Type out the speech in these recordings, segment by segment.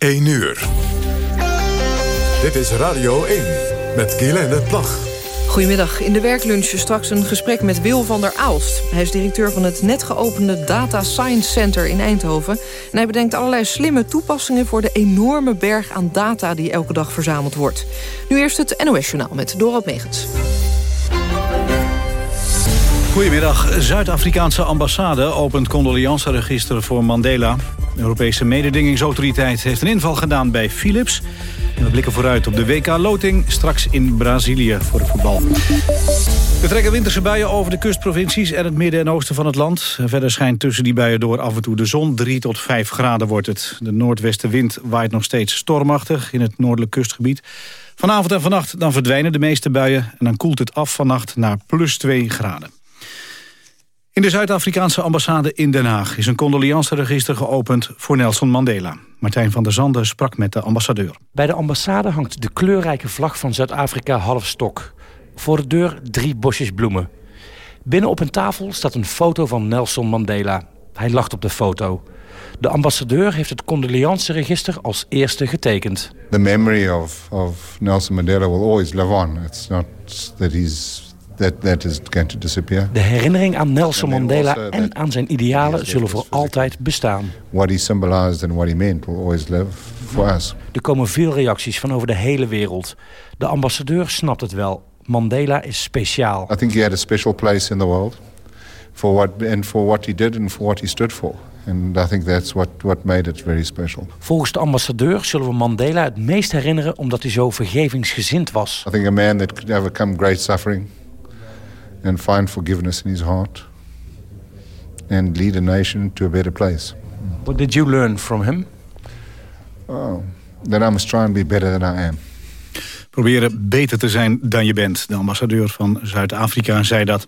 1 uur. Dit is Radio 1 met Guylaine Plag. Goedemiddag. In de werklunch straks een gesprek met Wil van der Aalst. Hij is directeur van het net geopende Data Science Center in Eindhoven. En hij bedenkt allerlei slimme toepassingen... voor de enorme berg aan data die elke dag verzameld wordt. Nu eerst het NOS-journaal met Dorot Megens. Goedemiddag. Zuid-Afrikaanse ambassade opent condoleanceregister voor Mandela. De Europese mededingingsautoriteit heeft een inval gedaan bij Philips. En we blikken vooruit op de WK-loting straks in Brazilië voor het voetbal. We trekken winterse buien over de kustprovincies en het midden en oosten van het land. Verder schijnt tussen die buien door af en toe de zon. 3 tot 5 graden wordt het. De noordwestenwind waait nog steeds stormachtig in het noordelijk kustgebied. Vanavond en vannacht dan verdwijnen de meeste buien... en dan koelt het af vannacht naar plus 2 graden. In de Zuid-Afrikaanse ambassade in Den Haag is een condoleanceregister geopend voor Nelson Mandela. Martijn van der Zanden sprak met de ambassadeur. Bij de ambassade hangt de kleurrijke vlag van Zuid-Afrika half stok. Voor de deur drie bosjes bloemen. Binnen op een tafel staat een foto van Nelson Mandela. Hij lacht op de foto. De ambassadeur heeft het condoleanceregister als eerste getekend. The memory of, of Nelson Mandela will always live on. It's not that he's that, that is going to disappear. De herinnering aan Nelson Mandela en aan zijn idealen zullen voor altijd bestaan. What he symbolized and what he meant will always live for us. Er komen veel reacties van over de hele wereld. De ambassadeur snapt het wel. Mandela is speciaal. I think he had a special place in the world for what and for what he did and for what he stood for. And I think that's what, what made it very special. Volgens de ambassadeur zullen we Mandela het meest herinneren omdat hij zo vergevingsgezind was. I think a man that could overcome great suffering and find forgiveness in his heart and lead a nation to a better place. What did you learn from him? Oh, that I must try and be better than I am. Proberen beter te zijn dan je bent. De ambassadeur van Zuid-Afrika zei dat.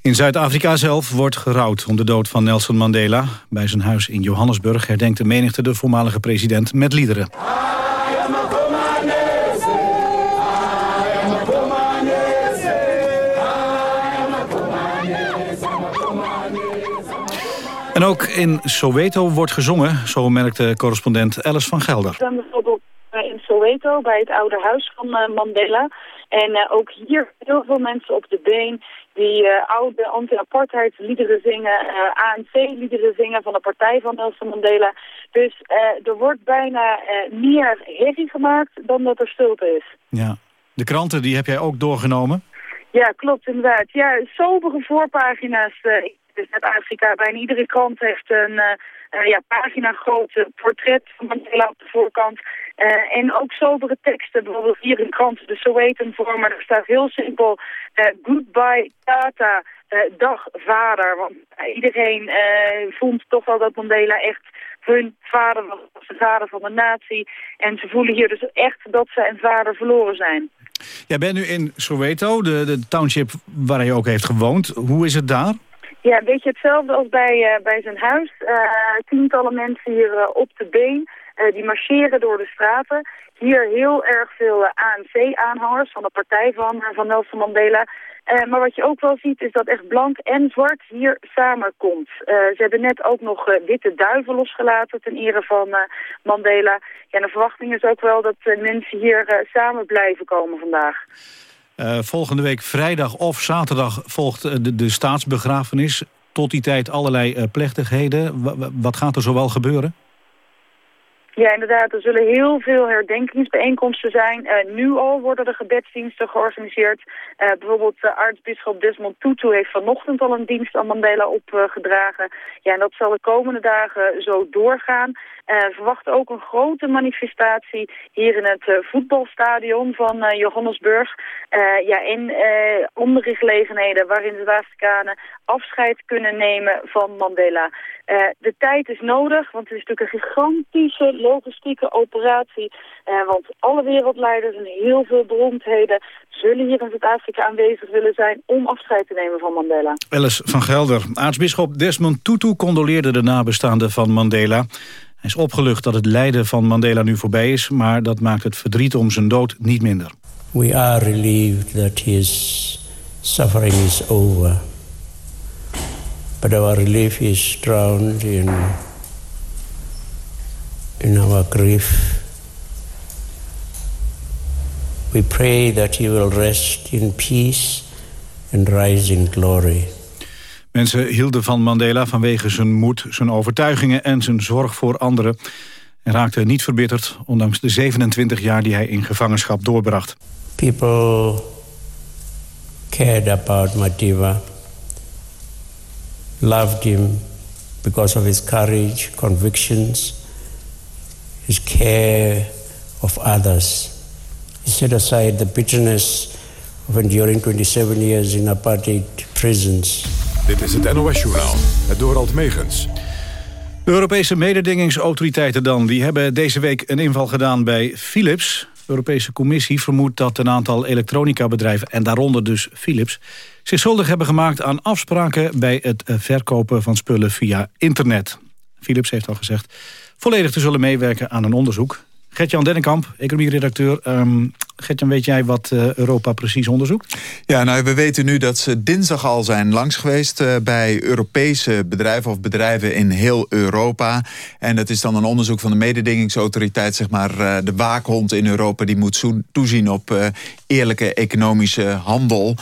In Zuid-Afrika zelf wordt gerouwd om de dood van Nelson Mandela. Bij zijn huis in Johannesburg herdenkt de menigte de voormalige president met liederen. En ook in Soweto wordt gezongen, zo merkte correspondent Alice van Gelder. We zijn bijvoorbeeld eh, in Soweto bij het oude huis van eh, Mandela. En uh, ook hier heel veel mensen op de been die uh, oude anti-apartheid liederen zingen, uh, ANC-liederen zingen van de partij van Nelson Mandela. Dus er wordt bijna meer herrie gemaakt dan dat er stilte is. Ja, de kranten die heb jij ook doorgenomen? Ja, klopt inderdaad. Ja, sobere voorpagina's dus Zuid-Afrika, bijna iedere krant heeft een uh, ja, pagina groot portret van Mandela op de voorkant. Uh, en ook sobere teksten, bijvoorbeeld hier in krant, de Sowetan voor, maar er staat heel simpel, goodbye Tata, dag vader. Want iedereen vond toch wel dat Mandela echt hun vader was, de vader van de natie. En ze voelen hier dus echt dat ze een vader verloren zijn. Jij bent nu in Soweto, de, de township waar hij ook heeft gewoond. Hoe is het daar? Ja, een beetje hetzelfde als bij, uh, bij zijn huis. Uh, tientallen mensen hier uh, op de been. die marcheren door de straten. Hier heel erg veel ANC-aanhangers van de partij van, van Nelson Mandela. maar wat je ook wel ziet is dat echt blank en zwart hier samenkomt. ze hebben net ook nog witte duiven losgelaten ten ere van Mandela. Ja, de verwachting is ook wel dat mensen hier samen blijven komen vandaag. Uh, volgende week vrijdag of zaterdag volgt de, de staatsbegrafenis. Tot die tijd allerlei uh, plechtigheden. Wat gaat er zoal gebeuren? Ja, inderdaad. Er zullen heel veel herdenkingsbijeenkomsten zijn. Nu al worden er gebedsdiensten georganiseerd. Bijvoorbeeld uh, Desmond Tutu heeft vanochtend al een dienst aan Mandela opgedragen. ja, en dat zal de komende dagen zo doorgaan. We verwachten ook een grote manifestatie hier in het voetbalstadion van Johannesburg. ja, in andere gelegenheden waarin de Zuid-Afrikanen afscheid kunnen nemen van Mandela. de tijd is nodig, want het is natuurlijk een gigantische logistieke operatie. Want alle wereldleiders en heel veel beroemdheden zullen hier in Zuid-Afrika aanwezig willen zijn om afscheid te nemen van Mandela. Alice van Gelder, aartsbisschop Desmond Tutu condoleerde de nabestaanden van Mandela. Hij is opgelucht dat het lijden van Mandela nu voorbij is, maar dat maakt het verdriet om zijn dood niet minder. We are relieved that his suffering is over. But our relief is drowned in in our grief. We pray that he will rest in peace and rise in glory. Mensen hielden van Mandela vanwege zijn moed, zijn overtuigingen en zijn zorg voor anderen. En raakte niet verbitterd, ondanks de 27 jaar die hij in gevangenschap doorbracht. People cared about Madiba, loved him because of his courage, convictions, his care of others. He set aside the bitterness of enduring 27 years in apartheid prisons. Dit is het NOS-journaal, het Dorald Megens. De Europese mededingingsautoriteiten dan, die hebben deze week een inval gedaan bij Philips. De Europese Commissie vermoedt dat een aantal elektronica-bedrijven... en daaronder dus Philips, zich schuldig hebben gemaakt aan afspraken... bij het verkopen van spullen via internet. Philips heeft al gezegd volledig te zullen meewerken aan een onderzoek. Gert-Jan Dennekamp, economieredacteur. Um, Gertjan, weet jij wat uh, Europa precies onderzoekt? Ja, nou, we weten nu dat ze dinsdag al zijn langs geweest... Uh, bij Europese bedrijven of bedrijven in heel Europa. En dat is dan een onderzoek van de mededingingsautoriteit... zeg maar uh, de waakhond in Europa... die moet toezien op eerlijke economische handel.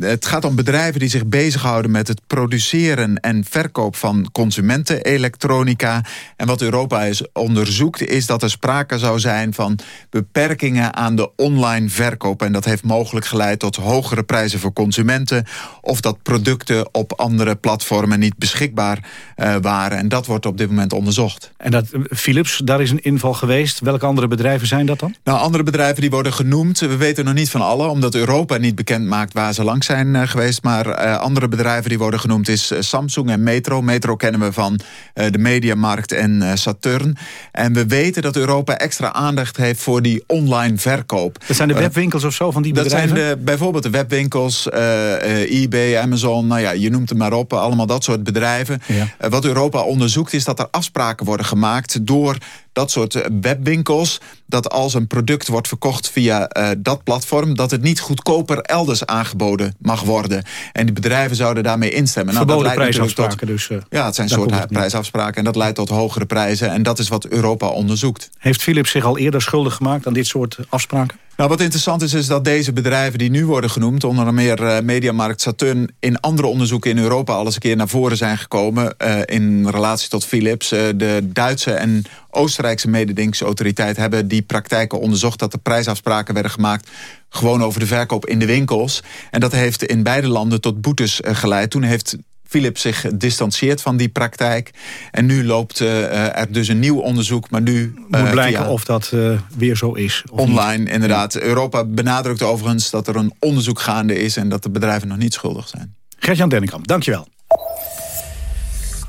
het gaat om bedrijven die zich bezighouden... met het produceren en verkoop van consumentenelektronica. En wat Europa is onderzoekt... is dat er sprake zou zijn van beperkingen aan de online verkoop. En dat heeft mogelijk geleid tot hogere prijzen voor consumenten... of dat producten op andere platformen niet beschikbaar uh, waren. En dat wordt op dit moment onderzocht. En dat eh, Philips, daar is een inval geweest. Welke andere bedrijven zijn dat dan? Nou, andere bedrijven die worden genoemd. We weten nog niet van alle, omdat Europa niet bekend maakt... waar ze langs zijn uh, geweest. Maar uh, andere bedrijven die worden genoemd is Samsung en Metro. Metro kennen we van de Mediamarkt en Saturn. En we weten dat Europa extra aandacht heeft voor die online verkoop verkoop. Dat zijn de webwinkels of zo van die bedrijven? Dat zijn de, bijvoorbeeld de webwinkels, uh, eBay, Amazon, nou ja, je noemt het maar op. Allemaal dat soort bedrijven. Ja. Uh, wat Europa onderzoekt is dat er afspraken worden gemaakt door dat soort webwinkels... dat als een product wordt verkocht via uh, dat platform... dat het niet goedkoper elders aangeboden mag worden. En die bedrijven zouden daarmee instemmen. Nou, Verboden nou, prijsafspraken tot, dus. Uh, ja, het zijn soort prijsafspraken. En dat leidt tot hogere prijzen. En dat is wat Europa onderzoekt. Heeft Philips zich al eerder schuldig gemaakt aan dit soort afspraken? Nou, wat interessant is, is dat deze bedrijven die nu worden genoemd... onder meer uh, Mediamarkt Saturn... in andere onderzoeken in Europa al eens een keer naar voren zijn gekomen... Uh, in relatie tot Philips. Uh, de Duitse en Oostenrijkse mededingingsautoriteit... hebben die praktijken onderzocht dat er prijsafspraken werden gemaakt... gewoon over de verkoop in de winkels. En dat heeft in beide landen tot boetes geleid. Toen heeft Philips zich distancieert van die praktijk. En nu loopt uh, er dus een nieuw onderzoek. Maar nu uh, moet blijken of dat uh, weer zo is. online, niet. inderdaad. Europa benadrukt overigens dat er een onderzoek gaande is... en dat de bedrijven nog niet schuldig zijn. Gert-Jan Dennekamp, dankjewel.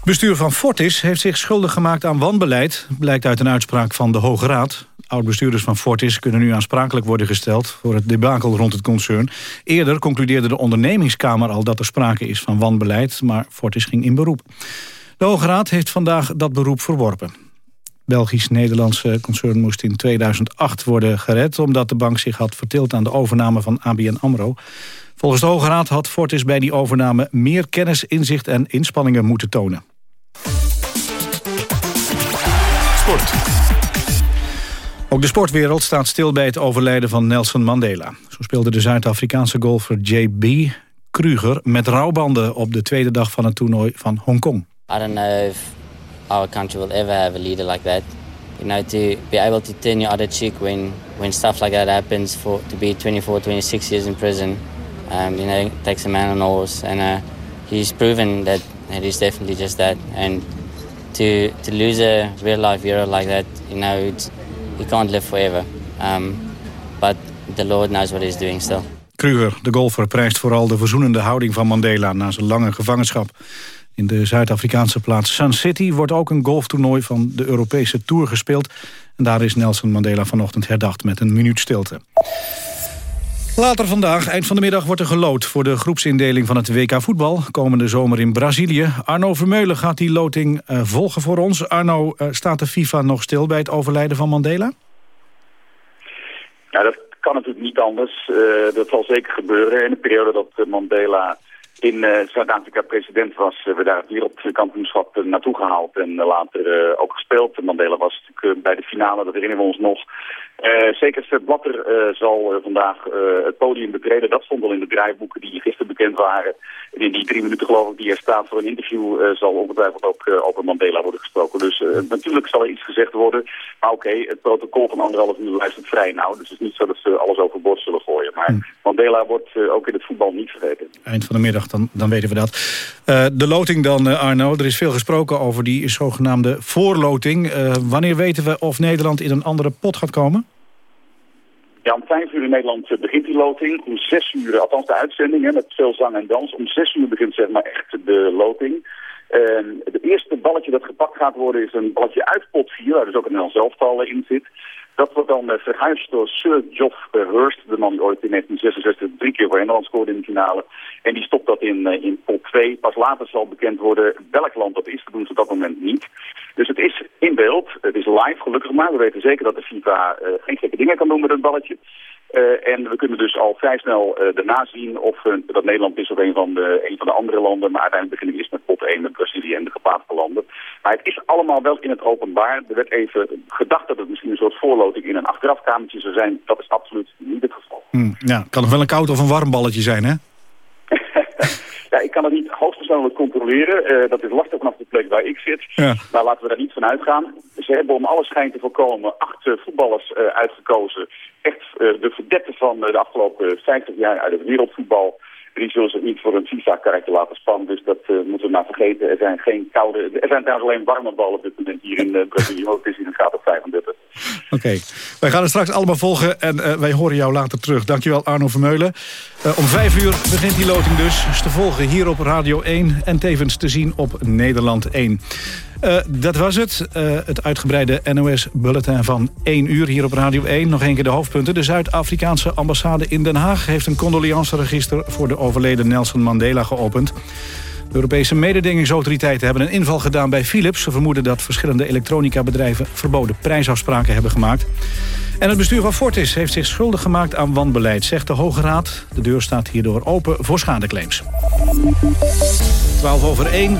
Bestuur van Fortis heeft zich schuldig gemaakt aan wanbeleid... blijkt uit een uitspraak van de Hoge Raad. Oud-bestuurders van Fortis kunnen nu aansprakelijk worden gesteld... voor het debakel rond het concern. Eerder concludeerde de ondernemingskamer al dat er sprake is van wanbeleid... maar Fortis ging in beroep. De Hoge Raad heeft vandaag dat beroep verworpen. Belgisch-Nederlandse concern moest in 2008 worden gered... omdat de bank zich had vertild aan de overname van ABN AMRO. Volgens de Hoge Raad had Fortis bij die overname... meer kennis, inzicht en inspanningen moeten tonen. Sport. Ook de sportwereld staat stil bij het overlijden van Nelson Mandela. Zo speelde de Zuid-Afrikaanse golfer J.B. Kruger met rouwbanden op de tweede dag van het toernooi van Hongkong. I don't know if our country will ever have a leader like that. You know, to be able to turn your other cheek when, when stuff like that happens, for to be 24, 26 years in prison, um, you know, takes a man on horse. And uh, he's proven that, that he's definitely just that. And to, to lose a real life hero like that, you know, it's, you can't live forever. Um, but the Lord knows what he's doing still. Kruger, de golfer, prijst vooral de verzoenende houding van Mandela... na zijn lange gevangenschap. In de Zuid-Afrikaanse plaats Sun City wordt ook een golftoernooi van de Europese Tour gespeeld. En daar is Nelson Mandela vanochtend herdacht met een minuut stilte. Later vandaag, eind van de middag, wordt er gelood... voor de groepsindeling van het WK voetbal. Komende zomer in Brazilië. Arno Vermeulen gaat die loting uh, volgen voor ons. Arno, uh, staat de FIFA nog stil bij het overlijden van Mandela? Ja, dat kan natuurlijk niet anders. Uh, dat zal zeker gebeuren. In de periode dat Mandela in Zuid-Afrika president was, we daar het wereldkampioenschap naartoe gehaald en later ook gespeeld. Mandela was natuurlijk bij de finale, dat herinneren we ons nog. Zeker Sepp Blatter zal vandaag het podium betreden. Dat stond al in de draaiboeken die gisteren bekend waren. En in die drie minuten geloof ik die er staat voor een interview zal ongetwijfeld ook over Mandela worden gesproken. Dus natuurlijk zal er iets gezegd worden. Maar oké, het protocol van anderhalf uur luistert vrij nou. Dus het is niet zo dat ze alles overboord zullen gooien. Maar hm. Mandela wordt ook in het voetbal niet vergeten. Eind van de middag dan, dan weten we dat. De loting dan, Arno. Er is veel gesproken over die zogenaamde voorloting. Wanneer weten we of Nederland in een andere pot gaat komen? Ja, om vijf uur in Nederland begint die loting. Om zes uur, althans de uitzending, hè, met veel zang en dans. Om zes uur begint zeg maar echt de loting. het eerste balletje dat gepakt gaat worden is een balletje uit pot 4, waar dus ook een Nederlands elftal in zit. Dat wordt dan uh, verhuisd door Sir Geoff Hurst, de man die ooit in 1966 drie keer voor Engeland scoorde in de finale. En die stopt dat in, uh, in pot 2. Pas later zal bekend worden welk land dat is. Dat doen ze op dat moment niet. Dus het is in beeld. Het is live, gelukkig maar. We weten zeker dat de FIFA uh, geen gekke dingen kan doen met het balletje. Uh, en we kunnen dus al vrij snel uh, daarna zien of uh, dat Nederland is of een van, de, een van de andere landen. Maar uiteindelijk beginnen we eerst met pot 1 met Brazilië en de geplaatste landen. Maar het is allemaal wel in het openbaar. Er werd even gedacht dat het misschien een soort voorloting in een achterafkamertje zou zijn. Dat is absoluut niet het geval. Hmm, ja, kan nog wel een koud of een warm balletje zijn, hè? ja, ik kan het niet hoogstpersoonlijk controleren. Uh, dat is lastig vanaf de plek waar ik zit. Ja. Maar laten we daar niet van uitgaan. Ze hebben om alle schijn te voorkomen acht uh, voetballers uh, uitgekozen. Echt de verdetten van de afgelopen 50 jaar uit het wereldvoetbal die zullen zich niet voor een FIFA-karakter laten spannen. Dus dat moeten we maar vergeten. Er zijn geen koude... Er zijn trouwens alleen warme ballen op dit moment hier in uh. Ook is in het gaat op 35. Oké, wij gaan het straks allemaal volgen en wij horen jou later terug. Dankjewel Arno Vermeulen. om vijf uur begint die loting dus. Is te volgen hier op Radio 1 en tevens te zien op Nederland 1. Uh, dat was het. Uh, het uitgebreide NOS-bulletin van 1 uur hier op Radio 1. Nog een keer de hoofdpunten. De Zuid-Afrikaanse ambassade in Den Haag... heeft een condoleanceregister voor de overleden Nelson Mandela geopend. De Europese mededingingsautoriteiten hebben een inval gedaan bij Philips. Ze vermoeden dat verschillende elektronica-bedrijven... verboden prijsafspraken hebben gemaakt. En het bestuur van Fortis heeft zich schuldig gemaakt aan wanbeleid... zegt de Hoge Raad. De deur staat hierdoor open voor schadeclaims. 12 over 1.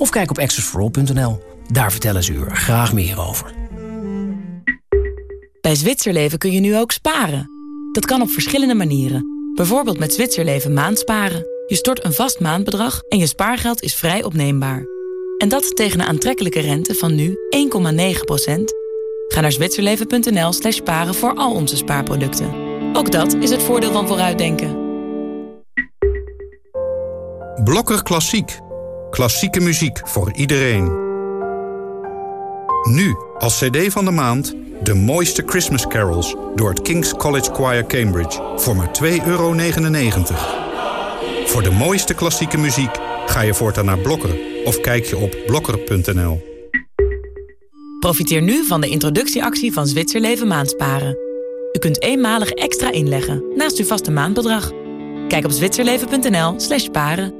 of kijk op accessforall.nl. Daar vertellen ze u er graag meer over. Bij Zwitserleven kun je nu ook sparen. Dat kan op verschillende manieren. Bijvoorbeeld met Zwitserleven maandsparen. Je stort een vast maandbedrag en je spaargeld is vrij opneembaar. En dat tegen een aantrekkelijke rente van nu 1,9%. Ga naar zwitserleven.nl slash sparen voor al onze spaarproducten. Ook dat is het voordeel van vooruitdenken. Blokker Klassiek Klassieke muziek voor iedereen. Nu, als cd van de maand, de mooiste Christmas carols... door het King's College Choir Cambridge voor maar 2,99 euro. Voor de mooiste klassieke muziek ga je voortaan naar Blokker... of kijk je op blokker.nl. Profiteer nu van de introductieactie van Zwitserleven Maandsparen. U kunt eenmalig extra inleggen naast uw vaste maandbedrag. Kijk op zwitserleven.nl slash paren.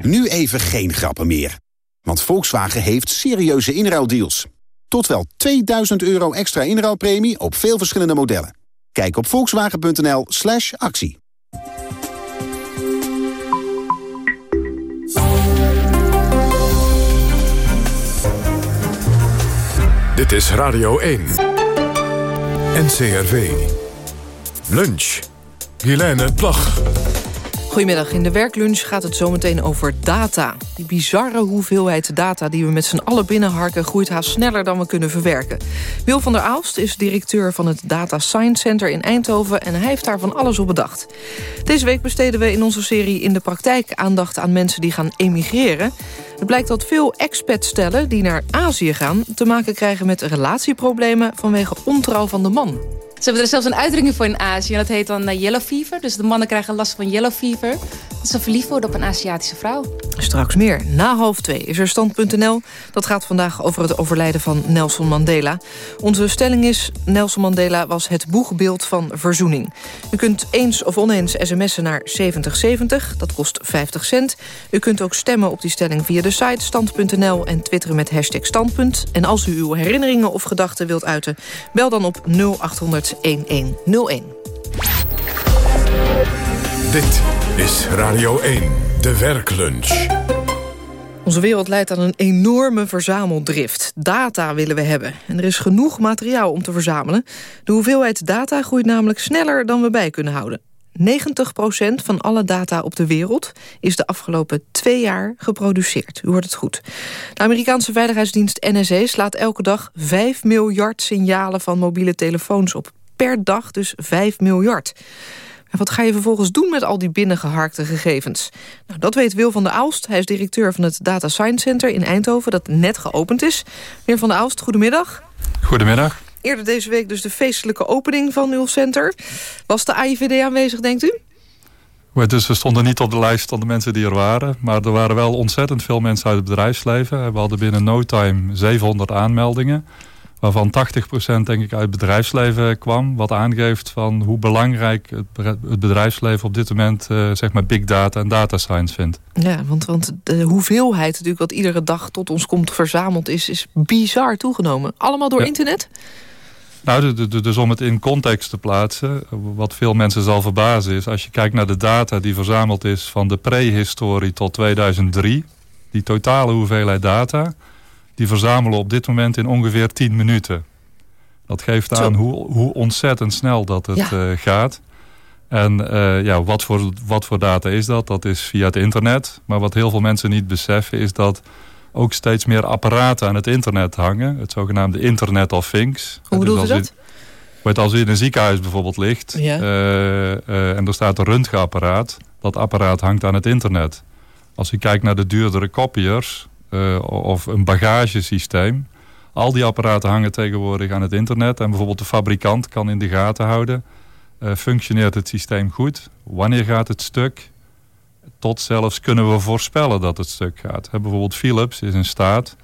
Nu even geen grappen meer. Want Volkswagen heeft serieuze inruildeals. Tot wel 2000 euro extra inruilpremie op veel verschillende modellen. Kijk op volkswagen.nl slash actie. Dit is Radio 1. NCRV. Lunch. Helene Plag. Goedemiddag. In de werklunch gaat het zometeen over data. Die bizarre hoeveelheid data die we met z'n allen binnenharken... groeit haast sneller dan we kunnen verwerken. Wil van der Aalst is directeur van het Data Science Center in Eindhoven... en hij heeft daar van alles op bedacht. Deze week besteden we in onze serie In de Praktijk... aandacht aan mensen die gaan emigreren. Het blijkt dat veel expatstellen die naar Azië gaan... te maken krijgen met relatieproblemen vanwege ontrouw van de man. Ze hebben er zelfs een uitdrukking voor in Azië. En dat heet dan uh, yellow fever. Dus de mannen krijgen last van yellow fever. Dat ze verliefd worden op een Aziatische vrouw. Straks meer. Na half twee is er stand.nl. Dat gaat vandaag over het overlijden van Nelson Mandela. Onze stelling is... Nelson Mandela was het boegbeeld van verzoening. U kunt eens of oneens sms'en naar 7070. Dat kost 50 cent. U kunt ook stemmen op die stelling via de site stand.nl... en twitteren met hashtag standpunt. En als u uw herinneringen of gedachten wilt uiten... bel dan op 0800 1101. Dit is Radio 1, de werklunch. Onze wereld leidt aan een enorme verzameldrift. Data willen we hebben. En er is genoeg materiaal om te verzamelen. De hoeveelheid data groeit namelijk sneller dan we bij kunnen houden. 90% van alle data op de wereld is de afgelopen twee jaar geproduceerd. U hoort het goed. De Amerikaanse veiligheidsdienst NSA slaat elke dag 5 miljard signalen van mobiele telefoons op. Per dag dus 5 miljard. En wat ga je vervolgens doen met al die binnengeharkte gegevens? Nou, dat weet Wil van der Aalst. Hij is directeur van het Data Science Center in Eindhoven... dat net geopend is. Meneer van der Aalst, goedemiddag. Goedemiddag. Eerder deze week dus de feestelijke opening van uw center. Was de AIVD aanwezig, denkt u? Dus we stonden niet op de lijst van de mensen die er waren. Maar er waren wel ontzettend veel mensen uit het bedrijfsleven. We hadden binnen no time 700 aanmeldingen. Waarvan 80% denk ik uit het bedrijfsleven kwam. Wat aangeeft van hoe belangrijk het bedrijfsleven op dit moment uh, zeg maar big data en data science vindt. Ja, want, want de hoeveelheid natuurlijk wat iedere dag tot ons komt verzameld is, is bizar toegenomen. Allemaal door internet? Nou, dus om het in context te plaatsen, wat veel mensen zal verbazen is... als je kijkt naar de data die verzameld is van de prehistorie tot 2003... die totale hoeveelheid data, die verzamelen op dit moment in ongeveer 10 minuten. Dat geeft aan hoe, hoe ontzettend snel dat het ja. uh, gaat. En uh, ja, wat voor, wat voor data is dat? Dat is via het internet. Maar wat heel veel mensen niet beseffen is dat ook steeds meer apparaten aan het internet hangen. Het zogenaamde Internet of Things. Hoe bedoel dus je dat? Je, als u in een ziekenhuis bijvoorbeeld ligt ja. uh, en er staat een röntgenapparaat. Dat apparaat hangt aan het internet. Als u kijkt naar de duurdere kopiërs of een bagagesysteem. Al die apparaten hangen tegenwoordig aan het internet. En bijvoorbeeld de fabrikant kan in de gaten houden. functioneert het systeem goed? Wanneer gaat het stuk? tot zelfs kunnen we voorspellen dat het stuk gaat. bijvoorbeeld Philips is in staat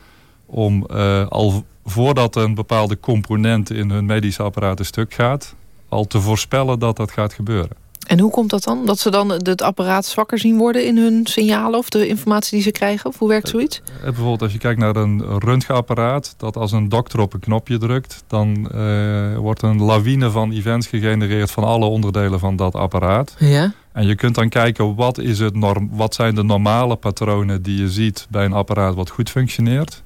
om uh, al voordat een bepaalde component in hun medische apparaat stuk gaat... al te voorspellen dat dat gaat gebeuren. En hoe komt dat dan? Dat ze dan het apparaat zwakker zien worden in hun signalen... of de informatie die ze krijgen? Of hoe werkt zoiets? Uh, bijvoorbeeld als je kijkt naar een röntgenapparaat... dat als een dokter op een knopje drukt... dan uh, wordt een lawine van events gegenereerd... van alle onderdelen van dat apparaat. Ja. En je kunt dan kijken wat, is het norm, wat zijn de normale patronen die je ziet bij een apparaat wat goed functioneert.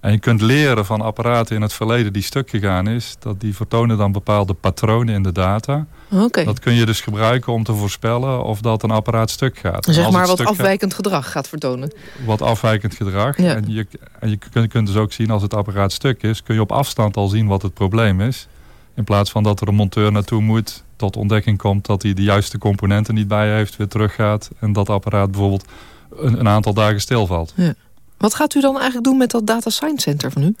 En je kunt leren van apparaten in het verleden die stuk gegaan is. Dat die vertonen dan bepaalde patronen in de data. Okay. Dat kun je dus gebruiken om te voorspellen of dat een apparaat stuk gaat. Zeg maar wat afwijkend gaat, gedrag gaat vertonen. Wat afwijkend gedrag. Ja. En je, en je kunt, kunt dus ook zien als het apparaat stuk is. Kun je op afstand al zien wat het probleem is. In plaats van dat er een monteur naartoe moet tot ontdekking komt dat hij de juiste componenten niet bij heeft, weer teruggaat. En dat apparaat bijvoorbeeld een, een aantal dagen stilvalt. Ja. Wat gaat u dan eigenlijk doen met dat Data Science Center van u?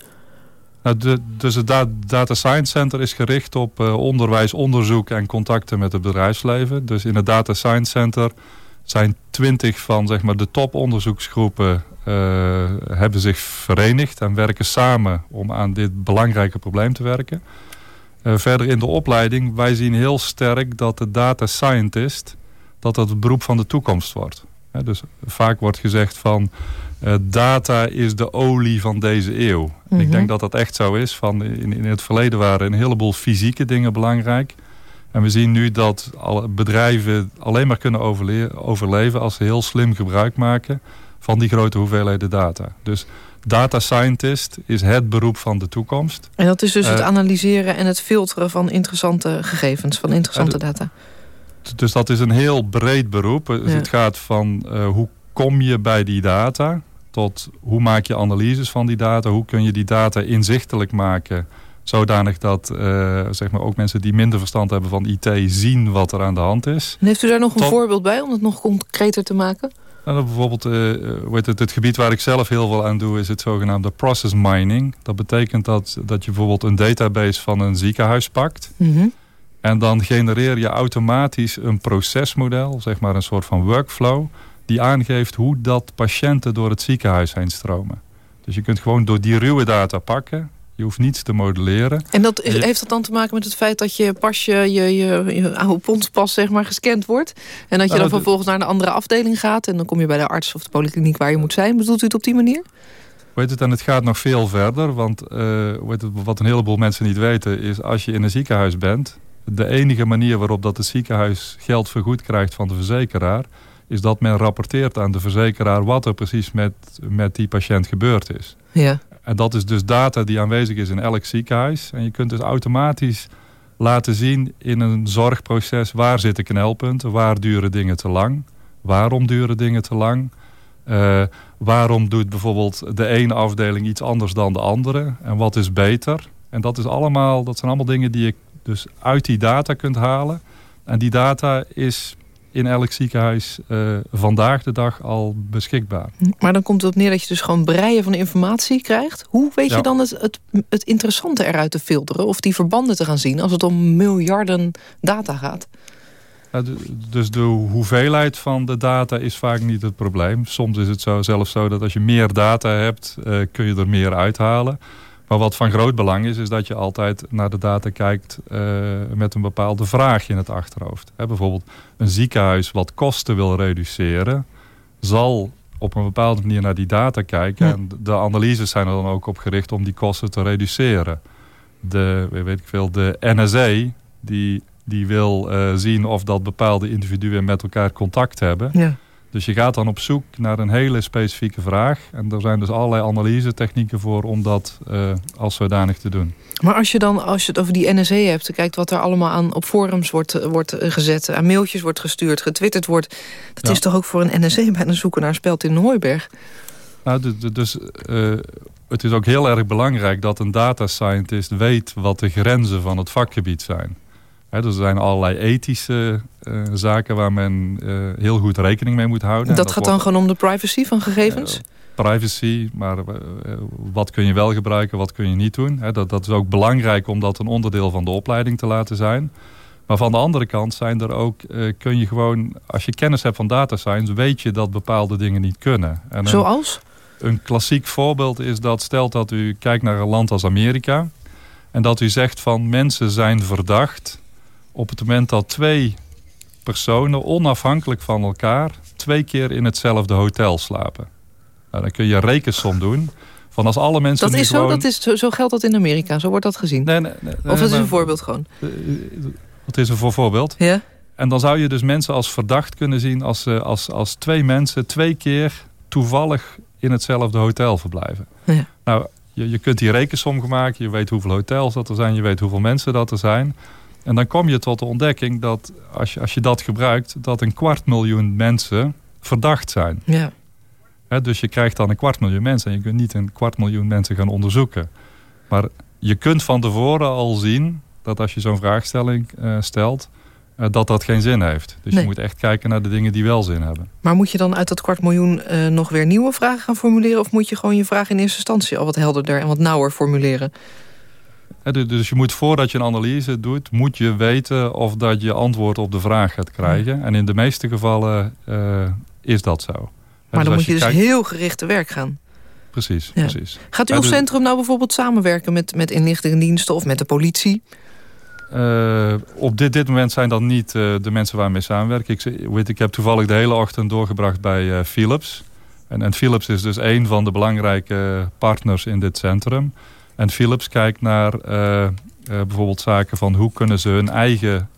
Nou, dus het Data Science Center is gericht op uh, onderwijs, onderzoek en contacten met het bedrijfsleven. Dus in het Data Science Center zijn twintig van zeg maar, de toponderzoeksgroepen uh, hebben zich verenigd en werken samen om aan dit belangrijke probleem te werken. Uh, verder in de opleiding, wij zien heel sterk dat de data scientist... dat dat het beroep van de toekomst wordt. Dus vaak wordt gezegd van... Uh, data is de olie van deze eeuw. Mm -hmm. Ik denk dat dat echt zo is. Van in, in het verleden waren een heleboel fysieke dingen belangrijk. En we zien nu dat alle bedrijven alleen maar kunnen overle overleven... als ze heel slim gebruik maken van die grote hoeveelheden data. Dus data scientist is het beroep van de toekomst. En dat is dus uh, het analyseren en het filteren van interessante gegevens, van interessante uh, data. dus dat is een heel breed beroep. Dus Het gaat van hoe kom je bij die data tot hoe maak je analyses van die data, hoe kun je die data inzichtelijk maken zodanig dat uh, zeg maar ook mensen die minder verstand hebben van IT zien wat er aan de hand is. En heeft u daar nog een voorbeeld bij om het nog concreter te maken? Nou, bijvoorbeeld uh, het, het gebied waar ik zelf heel veel aan doe is het zogenaamde process mining. Dat betekent dat, dat je bijvoorbeeld een database van een ziekenhuis pakt. Mhm. En dan genereer je automatisch een procesmodel, zeg maar een soort van workflow die aangeeft hoe dat patiënten door het ziekenhuis heen stromen. Dus je kunt gewoon door die ruwe data pakken. Je hoeft niets te modelleren. En dat, heeft dat dan te maken met het feit dat je pasje, je, je, je oude pondspas zeg maar, gescand wordt? En dat je dan vervolgens naar een andere afdeling gaat... en dan kom je bij de arts of de polykliniek waar je moet zijn. Bedoelt u het op die manier? Weet het, en het gaat nog veel verder. Want uh, weet het, wat een heleboel mensen niet weten... is als je in een ziekenhuis bent... de enige manier waarop dat het ziekenhuis geld vergoed krijgt van de verzekeraar is dat men rapporteert aan de verzekeraar wat er precies met, met die patiënt gebeurd is. Ja. En dat is dus data die aanwezig is in elk ziekenhuis. En je kunt dus automatisch laten zien in een zorgproces waar zitten knelpunten, waar duren dingen te lang, waarom duren dingen te lang, uh, waarom doet bijvoorbeeld de ene afdeling iets anders dan de andere en wat is beter. En dat, is allemaal, dat zijn allemaal dingen die je dus uit die data kunt halen. En die data is in elk ziekenhuis uh, vandaag de dag al beschikbaar. Maar dan komt het op neer dat je dus gewoon breien van informatie krijgt. Hoe weet je dan het, het, het interessante eruit te filteren... of die verbanden te gaan zien als het om miljarden data gaat? Ja, dus de hoeveelheid van de data is vaak niet het probleem. Soms is het zo, zelfs zo dat als je meer data hebt... Uh, kun je er meer uithalen. Maar wat van groot belang is, is dat je altijd naar de data kijkt uh, met een bepaalde vraag in het achterhoofd. Bijvoorbeeld een ziekenhuis wat kosten wil reduceren, zal op een bepaalde manier naar die data kijken. En de analyses zijn er dan ook op gericht om die kosten te reduceren. De, weet ik veel, de NSA, die, die wil uh, zien of dat bepaalde individuen met elkaar contact hebben. Ja. Dus je gaat dan op zoek naar een hele specifieke vraag. En er zijn dus allerlei analyse technieken voor om dat uh, als zodanig te doen. Maar als je dan, als je het over die NSE hebt... kijkt wat er allemaal aan op forums wordt, wordt gezet... aan mailtjes wordt gestuurd, getwitterd wordt... dat is toch ook voor een NSE bijna zoeken naar speld in Hooiberg? Nou, dus uh, het is ook heel erg belangrijk dat een data scientist weet... wat de grenzen van het vakgebied zijn. He, er zijn allerlei ethische uh, zaken waar men uh, heel goed rekening mee moet houden. Dat, dat gaat dan gewoon om de privacy van gegevens? Uh, privacy, maar wat kun je wel gebruiken, wat kun je niet doen. He, dat, dat is ook belangrijk om dat een onderdeel van de opleiding te laten zijn. Maar van de andere kant zijn er ook, kun je gewoon, als je kennis hebt van data science, weet je dat bepaalde dingen niet kunnen. En Zoals? Een, een klassiek voorbeeld is dat, stelt dat u kijkt naar een land als Amerika... en dat u zegt van mensen zijn verdacht op het moment dat twee personen onafhankelijk van elkaar twee keer in hetzelfde hotel slapen. Nou, dan kun je een rekensom doen. Van als alle mensen dat is zo, dat is, zo, zo geldt dat in Amerika, zo wordt dat gezien. Nee, nee, nee, of dat is een voorbeeld gewoon. Wat is een voor voorbeeld? Ja. En dan zou je dus mensen als verdacht kunnen zien als, als, als twee mensen twee keer toevallig in hetzelfde hotel verblijven. Ja. Nou, je, je kunt die rekensom maken, je weet hoeveel hotels dat er zijn, je weet hoeveel mensen dat er zijn. En dan kom je tot de ontdekking dat als je, als je dat gebruikt... dat een kwart miljoen mensen verdacht zijn. Ja. dus je krijgt dan een kwart miljoen mensen... en je kunt niet een kwart miljoen mensen gaan onderzoeken. Maar je kunt van tevoren al zien dat als je zo'n vraagstelling uh, stelt... Uh, dat dat geen zin heeft. Dus nee. je moet echt kijken naar de dingen die wel zin hebben. Maar moet je dan uit dat kwart miljoen uh, nog weer nieuwe vragen gaan formuleren... of moet je gewoon je vraag in eerste instantie al wat helderder en wat nauwer formuleren? Dus je moet voordat je een analyse doet, moet je weten of dat je antwoord op de vraag gaat krijgen. En in de meeste gevallen uh, is dat zo. Maar dus dan moet je, je dus heel gericht te werk gaan. Precies, ja. precies. Gaat uw centrum nou bijvoorbeeld samenwerken met, met inlichtingendiensten of met de politie? Uh, op dit, dit moment zijn dat niet uh, de mensen waarmee samenwerken. Ik, weet, ik heb toevallig de hele ochtend doorgebracht bij Philips. En, en Philips is dus een van de belangrijke partners in dit centrum. En Philips kijkt naar uh, uh, bijvoorbeeld zaken van hoe kunnen ze hun eigen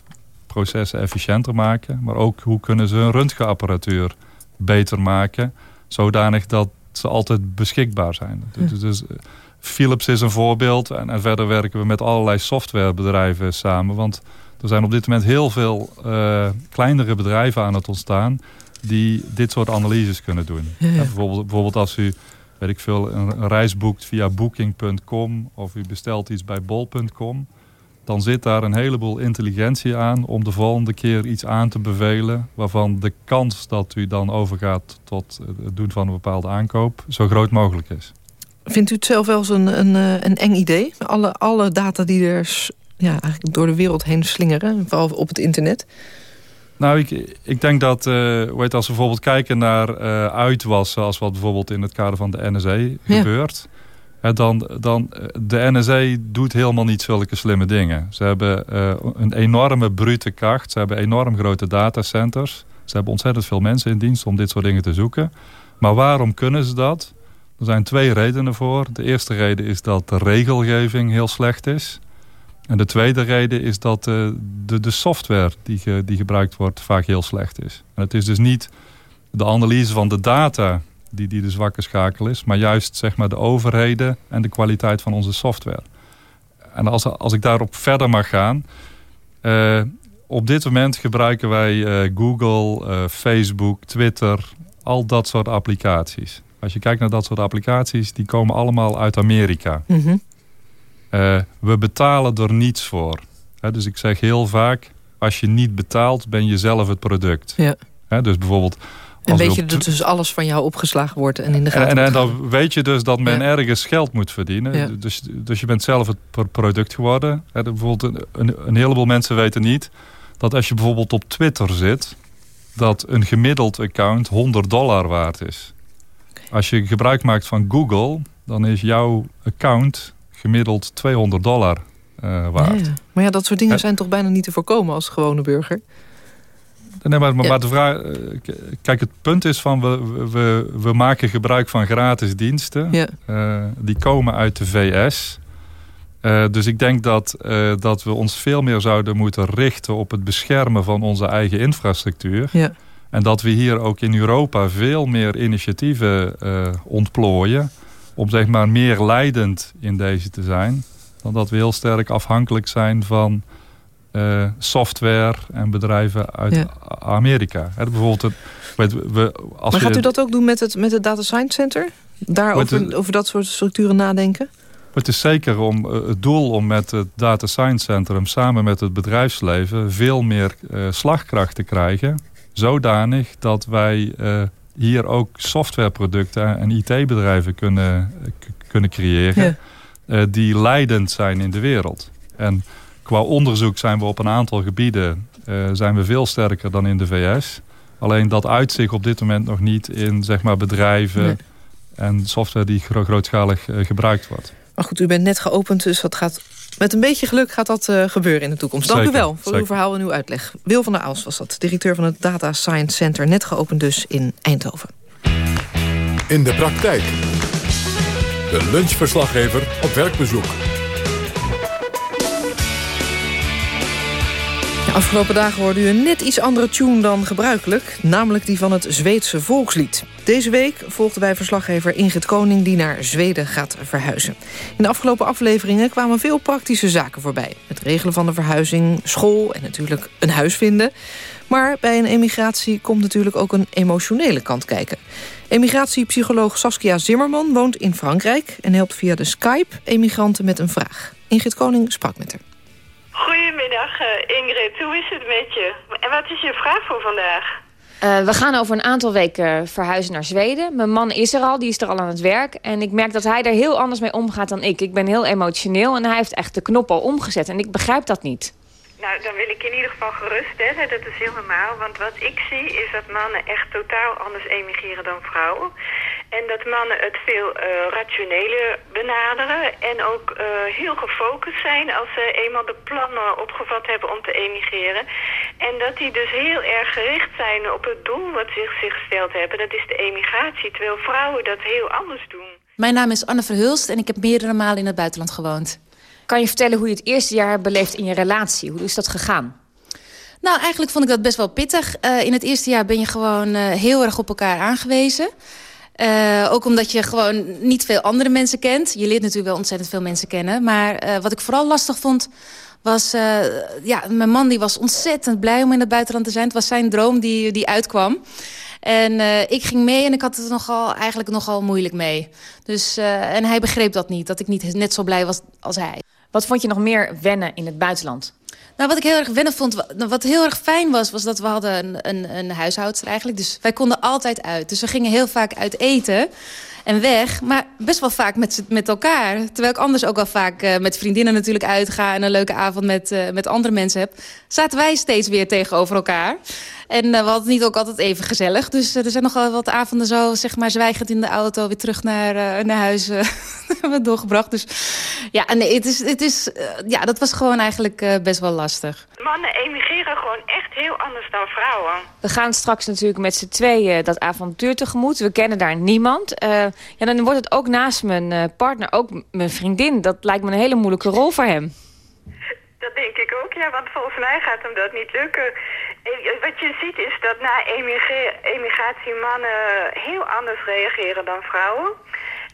processen efficiënter maken. Maar ook hoe kunnen ze hun röntgenapparatuur beter maken. Zodanig dat ze altijd beschikbaar zijn. Dus, dus Philips is een voorbeeld. En, en, verder werken we met allerlei softwarebedrijven samen. Want Er zijn op dit moment heel veel uh, kleinere bedrijven aan het ontstaan... die dit soort analyses kunnen doen. Ja, ja. Bijvoorbeeld, bijvoorbeeld als u weet ik veel, een, reis boekt via booking.com... of u bestelt iets bij bol.com... dan zit daar een heleboel intelligentie aan... om de volgende keer iets aan te bevelen... waarvan de kans dat u dan overgaat tot het doen van een bepaalde aankoop... zo groot mogelijk is. Vindt u het zelf wel eens een, een, eh, een eng idee? Alle, alle data die er ja, eigenlijk door de wereld heen slingeren, vooral op het internet? Nou, ik, ik denk dat, uh, weet, als we bijvoorbeeld kijken naar uh, uitwassen... als wat bijvoorbeeld in het kader van de NSA gebeurt... Hè, dan, dan, de NSA doet helemaal niet zulke slimme dingen. Ze hebben uh, een enorme brute kracht. Ze hebben enorm grote datacenters. Ze hebben ontzettend veel mensen in dienst om dit soort dingen te zoeken. Maar waarom kunnen ze dat? Er zijn twee redenen voor. De eerste reden is dat de regelgeving heel slecht is. En de tweede reden is dat de, de, de software die, die gebruikt wordt vaak heel slecht is. En het is dus niet de analyse van de data die, die de zwakke schakel is... maar juist zeg maar, de overheden en de kwaliteit van onze software. En als, als ik daarop verder mag gaan... Uh, op dit moment gebruiken wij uh, Google, Facebook, Twitter... al dat soort applicaties. Als je kijkt naar dat soort applicaties... die komen allemaal uit Amerika. Mm. Uh, we betalen er niets voor. He, dus ik zeg heel vaak, als je niet betaalt, ben je zelf het product. Ja. He, dus bijvoorbeeld... En weet je dat dus alles van jou opgeslagen wordt en in de gaten En, en, dan weet je dus dat men ja. ergens geld moet verdienen. Ja. Dus, dus je bent zelf het product geworden. He, bijvoorbeeld een, een, een heleboel mensen weten niet... dat als je bijvoorbeeld op Twitter zit... dat een gemiddeld account 100 dollar waard is. Als je gebruik maakt van Google... dan is jouw account gemiddeld 200 dollar uh, waard. Ja, maar ja, dat soort dingen zijn toch bijna niet te voorkomen als gewone burger? Nee, maar, maar, ja. de vraag... Kijk, het punt is van... we, we, we maken gebruik van gratis diensten. Ja. Uh, die komen uit de VS. Uh, dus ik denk dat, uh, dat we ons veel meer zouden moeten richten... op het beschermen van onze eigen infrastructuur. Ja. En dat we hier ook in Europa veel meer initiatieven ontplooien om zeg maar meer leidend in deze te zijn. Dan dat we heel sterk afhankelijk zijn van uh, software en bedrijven uit ja. Amerika. He, bijvoorbeeld het, we, als maar gaat u dat ook doen met het, met het Data Science Center? Daar over, het, over dat soort structuren nadenken? Het is zeker om, uh, het doel om met het Data Science Centrum samen met het bedrijfsleven veel meer uh, slagkracht te krijgen. Zodanig dat wij hier ook softwareproducten en IT-bedrijven kunnen, kunnen creëren... Ja. Uh, die leidend zijn in de wereld. En qua onderzoek zijn we op een aantal gebieden... Uh, zijn we veel sterker dan in de VS. Alleen dat uitzicht op dit moment nog niet in zeg maar, bedrijven... Nee. en software die gro grootschalig uh, gebruikt wordt. Maar goed, u bent net geopend, dus dat gaat... Met een beetje geluk gaat dat uh, gebeuren in de toekomst. Dank zeker, u wel voor zeker. uw verhaal en uw uitleg. Wil van der Aals was dat, directeur van het Data Science Center... net geopend dus in Eindhoven. In de praktijk. De lunchverslaggever op werkbezoek. De afgelopen dagen hoorde u een net iets andere tune dan gebruikelijk. Namelijk die van het Zweedse volkslied. Deze week volgden wij verslaggever Ingrid Koning die naar Zweden gaat verhuizen. In de afgelopen afleveringen kwamen veel praktische zaken voorbij. Het regelen van de verhuizing, school en natuurlijk een huis vinden. Maar bij een emigratie komt natuurlijk ook een emotionele kant kijken. Emigratiepsycholoog Saskia Zimmerman woont in Frankrijk... en helpt via de Skype emigranten met een vraag. Ingrid Koning sprak met haar. Goedemiddag uh, Ingrid, hoe is het met je? En wat is je vraag voor vandaag? Uh, we gaan over een aantal weken verhuizen naar Zweden. Mijn man is er al, die is er al aan het werk. En ik merk dat hij er heel anders mee omgaat dan ik. Ik ben heel emotioneel en hij heeft echt de knop al omgezet. En ik begrijp dat niet. Nou, dan wil ik in ieder geval geruststellen. Dat is heel normaal. Want wat ik zie is dat mannen echt totaal anders emigreren dan vrouwen. En dat mannen het veel uh, rationeler benaderen. En ook uh, heel gefocust zijn als ze eenmaal de plannen opgevat hebben om te emigreren. En dat die dus heel erg gericht zijn op het doel wat ze zich, gesteld hebben. Dat is de emigratie. Terwijl vrouwen dat heel anders doen. Mijn naam is Anne Verhulst en ik heb meerdere malen in het buitenland gewoond. Kan je vertellen hoe je het eerste jaar beleeft in je relatie? Hoe is dat gegaan? Nou, eigenlijk vond ik dat best wel pittig. Uh, in het eerste jaar ben je gewoon uh, heel erg op elkaar aangewezen. Uh, ook omdat je gewoon niet veel andere mensen kent. Je leert natuurlijk wel ontzettend veel mensen kennen. Maar wat ik vooral lastig vond, was... Uh, ja, mijn man die was ontzettend blij om in het buitenland te zijn. Het was zijn droom die, die uitkwam. En ik ging mee en ik had het nogal, eigenlijk nogal moeilijk mee. Dus, en hij begreep dat niet, dat ik niet net zo blij was als hij. Wat vond je nog meer wennen in het buitenland? Nou, wat ik heel erg wennen vond, wat heel erg fijn was... was dat we hadden een, een, een huishoudster eigenlijk. Dus wij konden altijd uit. Dus we gingen heel vaak uit eten en weg. Maar best wel vaak met, met elkaar. Terwijl ik anders ook wel vaak uh, met vriendinnen natuurlijk uitga... en een leuke avond met, uh, met andere mensen heb. Zaten wij steeds weer tegenover elkaar. En uh, we hadden niet ook altijd even gezellig. Dus er zijn nogal wat avonden zo, zeg maar, zwijgend in de auto... weer terug naar, naar huis doorgebracht. Dus ja, nee, het is, het is, ja, dat was gewoon eigenlijk best wel lastig. Mannen emigreren gewoon echt heel anders dan vrouwen. We gaan straks natuurlijk met z'n tweeën dat avontuur tegemoet. We kennen daar niemand. Uh, ja, dan wordt het ook naast mijn uh, partner, ook mijn vriendin. Dat lijkt me een hele moeilijke rol voor hem. Dat denk ik ook, ja, want volgens mij gaat hem dat niet lukken. Wat je ziet is dat na emigratie mannen heel anders reageren dan vrouwen.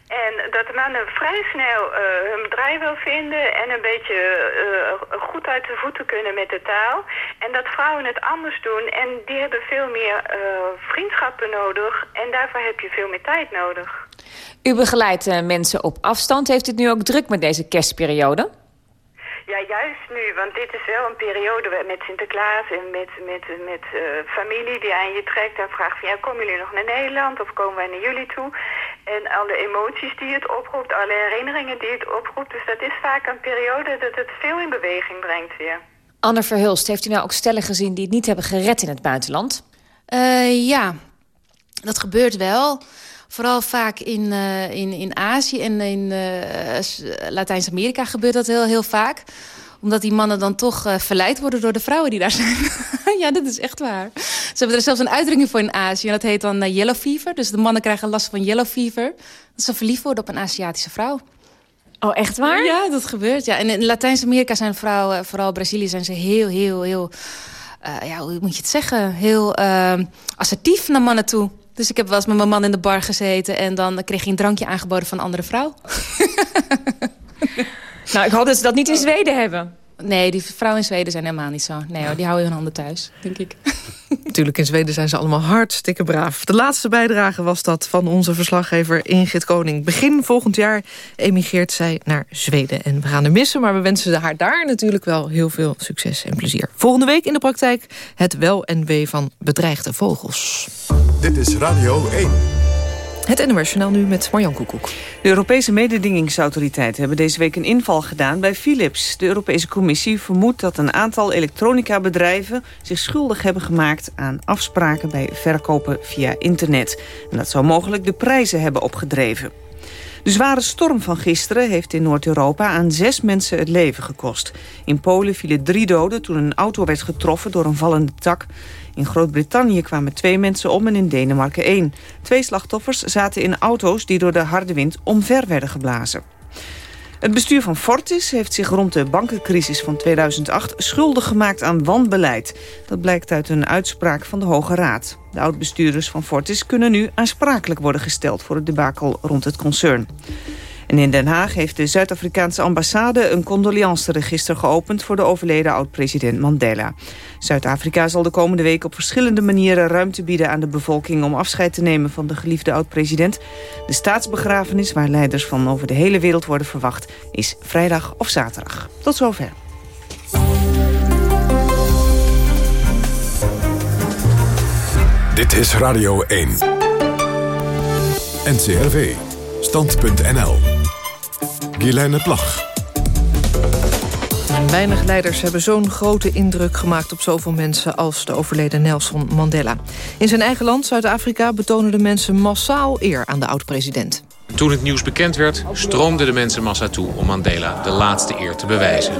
En dat mannen vrij snel uh, hun bedrijf wil vinden en een beetje uh, goed uit de voeten kunnen met de taal. En dat vrouwen het anders doen en die hebben veel meer uh, vriendschappen nodig en daarvoor heb je veel meer tijd nodig. U begeleidt mensen op afstand. Heeft u het nu ook druk met deze kerstperiode? Ja, juist nu, want dit is wel een periode met Sinterklaas en met, met, met uh, familie die aan je trekt en vraagt van ja, komen jullie nog naar Nederland of komen wij naar jullie toe? En alle emoties die het oproept, alle herinneringen die het oproept. Dus dat is vaak een periode dat het veel in beweging brengt weer. Anne Verhulst, heeft u nou ook stellen gezien die het niet hebben gered in het buitenland? Uh, ja, dat gebeurt wel. Vooral vaak in, uh, in, in Azië en in uh, Latijns-Amerika gebeurt dat heel, heel vaak omdat die mannen dan toch uh, verleid worden door de vrouwen die daar zijn. ja, dat is echt waar. Ze hebben er zelfs een uitdrukking voor in Azië. En dat heet dan yellow fever. Dus de mannen krijgen last van yellow fever. Dat ze verliefd worden op een Aziatische vrouw. Oh, echt waar? Ja, dat gebeurt. Ja. En in Latijns-Amerika zijn vrouwen, vooral Brazilië, zijn ze heel, heel, heel... Uh, ja, hoe moet je het zeggen? Heel assertief naar mannen toe. Dus ik heb wel eens met mijn man in de bar gezeten... en dan kreeg hij een drankje aangeboden van een andere vrouw. nou, ik hoop dat ze dat niet in Zweden hebben. Nee, die vrouwen in Zweden zijn helemaal niet zo. Nee hoor, die houden hun handen thuis, denk ik. Natuurlijk, in Zweden zijn ze allemaal hartstikke braaf. De laatste bijdrage was dat van onze verslaggever Ingrid Koning. Begin volgend jaar emigreert zij naar Zweden. En we gaan haar missen, maar we wensen haar daar natuurlijk wel heel veel succes en plezier. Volgende week in de praktijk het wel en wee van bedreigde vogels. Dit is Radio 1. Het NOS nu met Marjan Koekoek. De Europese mededingingsautoriteiten hebben deze week een inval gedaan bij Philips. De Europese Commissie vermoedt dat een aantal elektronica-bedrijven... zich schuldig hebben gemaakt aan afspraken bij verkopen via internet. En dat zou mogelijk de prijzen hebben opgedreven. De zware storm van gisteren heeft in Noord-Europa aan zes mensen het leven gekost. In Polen vielen drie doden toen een auto werd getroffen door een vallende tak. In Groot-Brittannië kwamen twee mensen om en in Denemarken één. Twee slachtoffers zaten in auto's die door de harde wind omver werden geblazen. Het bestuur van Fortis heeft zich rond de bankencrisis van 2008 schuldig gemaakt aan wanbeleid. Dat blijkt uit een uitspraak van de Hoge Raad. De oud-bestuurders van Fortis kunnen nu aansprakelijk worden gesteld voor het debakel rond het concern. En in Den Haag heeft de Zuid-Afrikaanse ambassade een condoleanceregister geopend voor de overleden oud-president Mandela. Zuid-Afrika zal de komende week op verschillende manieren ruimte bieden aan de bevolking om afscheid te nemen van de geliefde oud-president. De staatsbegrafenis, waar leiders van over de hele wereld worden verwacht, is vrijdag of zaterdag. Tot zover. Dit is Radio 1. NCRV. Stand.nl. Guilaine Plag. Weinig leiders hebben zo'n grote indruk gemaakt op zoveel mensen... als de overleden Nelson Mandela. In zijn eigen land, Zuid-Afrika, betonen de mensen massaal eer aan de oud-president. Toen het nieuws bekend werd, stroomden de mensen massa toe... om Mandela de laatste eer te bewijzen.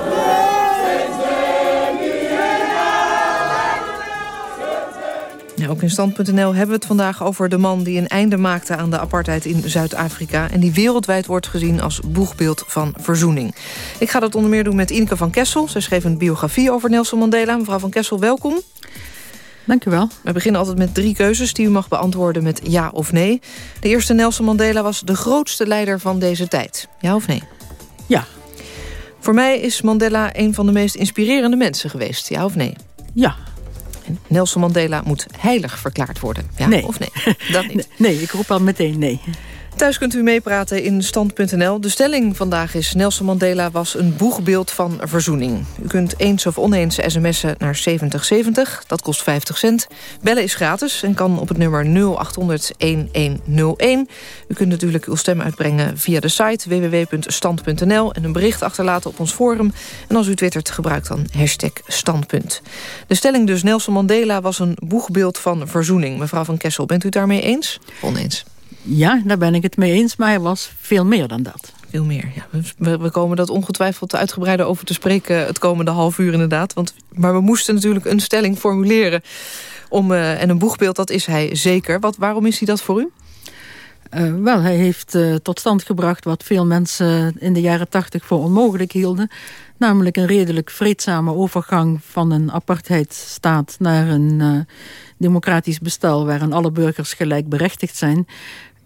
Ja, ook in Stand.nl hebben we het vandaag over de man... die een einde maakte aan de apartheid in Zuid-Afrika... en die wereldwijd wordt gezien als boegbeeld van verzoening. Ik ga dat onder meer doen met Ineke van Kessel. Zij schreef een biografie over Nelson Mandela. Mevrouw van Kessel, welkom. Dank u wel. We beginnen altijd met drie keuzes die u mag beantwoorden met ja of nee. De eerste Nelson Mandela was de grootste leider van deze tijd. Ja of nee? Ja. Voor mij is Mandela een van de meest inspirerende mensen geweest. Ja of nee? Ja. En Nelson Mandela moet heilig verklaard worden. Ja nee. of nee? Dat niet. Nee, ik roep al meteen nee. Thuis kunt u meepraten in stand.nl. De stelling vandaag is... Nelson Mandela was een boegbeeld van verzoening. U kunt eens of oneens sms'en naar 7070. Dat kost 50 cent. Bellen is gratis en kan op het nummer 0800-1101. U kunt natuurlijk uw stem uitbrengen via de site www.stand.nl... en een bericht achterlaten op ons forum. En als u twittert, gebruikt dan hashtag standpunt. De stelling dus, Nelson Mandela was een boegbeeld van verzoening. Mevrouw van Kessel, bent u daarmee eens? Oneens? Ja, daar ben ik het mee eens, maar hij was veel meer dan dat. Veel meer, ja. We, we komen dat ongetwijfeld uitgebreider over te spreken... het komende half uur inderdaad. Want, maar we moesten natuurlijk een stelling formuleren. Om, uh, en een boegbeeld, dat is hij zeker. Wat, waarom is hij dat voor u? Uh, wel, hij heeft uh, tot stand gebracht wat veel mensen in de jaren tachtig voor onmogelijk hielden. Namelijk een redelijk vreedzame overgang van een apartheidstaat naar een democratisch bestel... waarin alle burgers gelijkberechtigd zijn.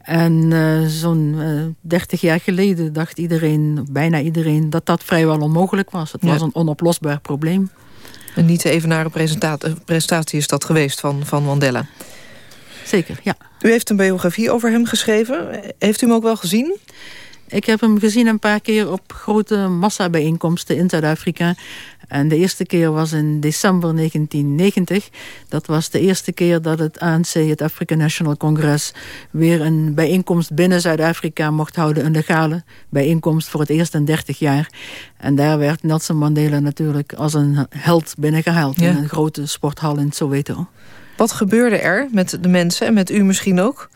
En uh, zo'n uh, 30 jaar geleden dacht iedereen, bijna iedereen, dat dat vrijwel onmogelijk was. Het ja. was een onoplosbaar probleem. Een niet te evenaren prestatie is dat geweest van, van Mandela. Zeker, ja. U heeft een biografie over hem geschreven. Heeft u hem ook wel gezien? Ik heb hem gezien een paar keer op grote massabijeenkomsten in Zuid-Afrika. En de eerste keer was in december 1990. Dat was de eerste keer dat het ANC, het African National Congress... weer een bijeenkomst binnen Zuid-Afrika mocht houden. Een legale bijeenkomst voor het eerst in 30 jaar. En daar werd Nelson Mandela natuurlijk als een held binnengehaald... Ja. in een grote sporthal in Soweto. Wat gebeurde er met de mensen en met u misschien ook?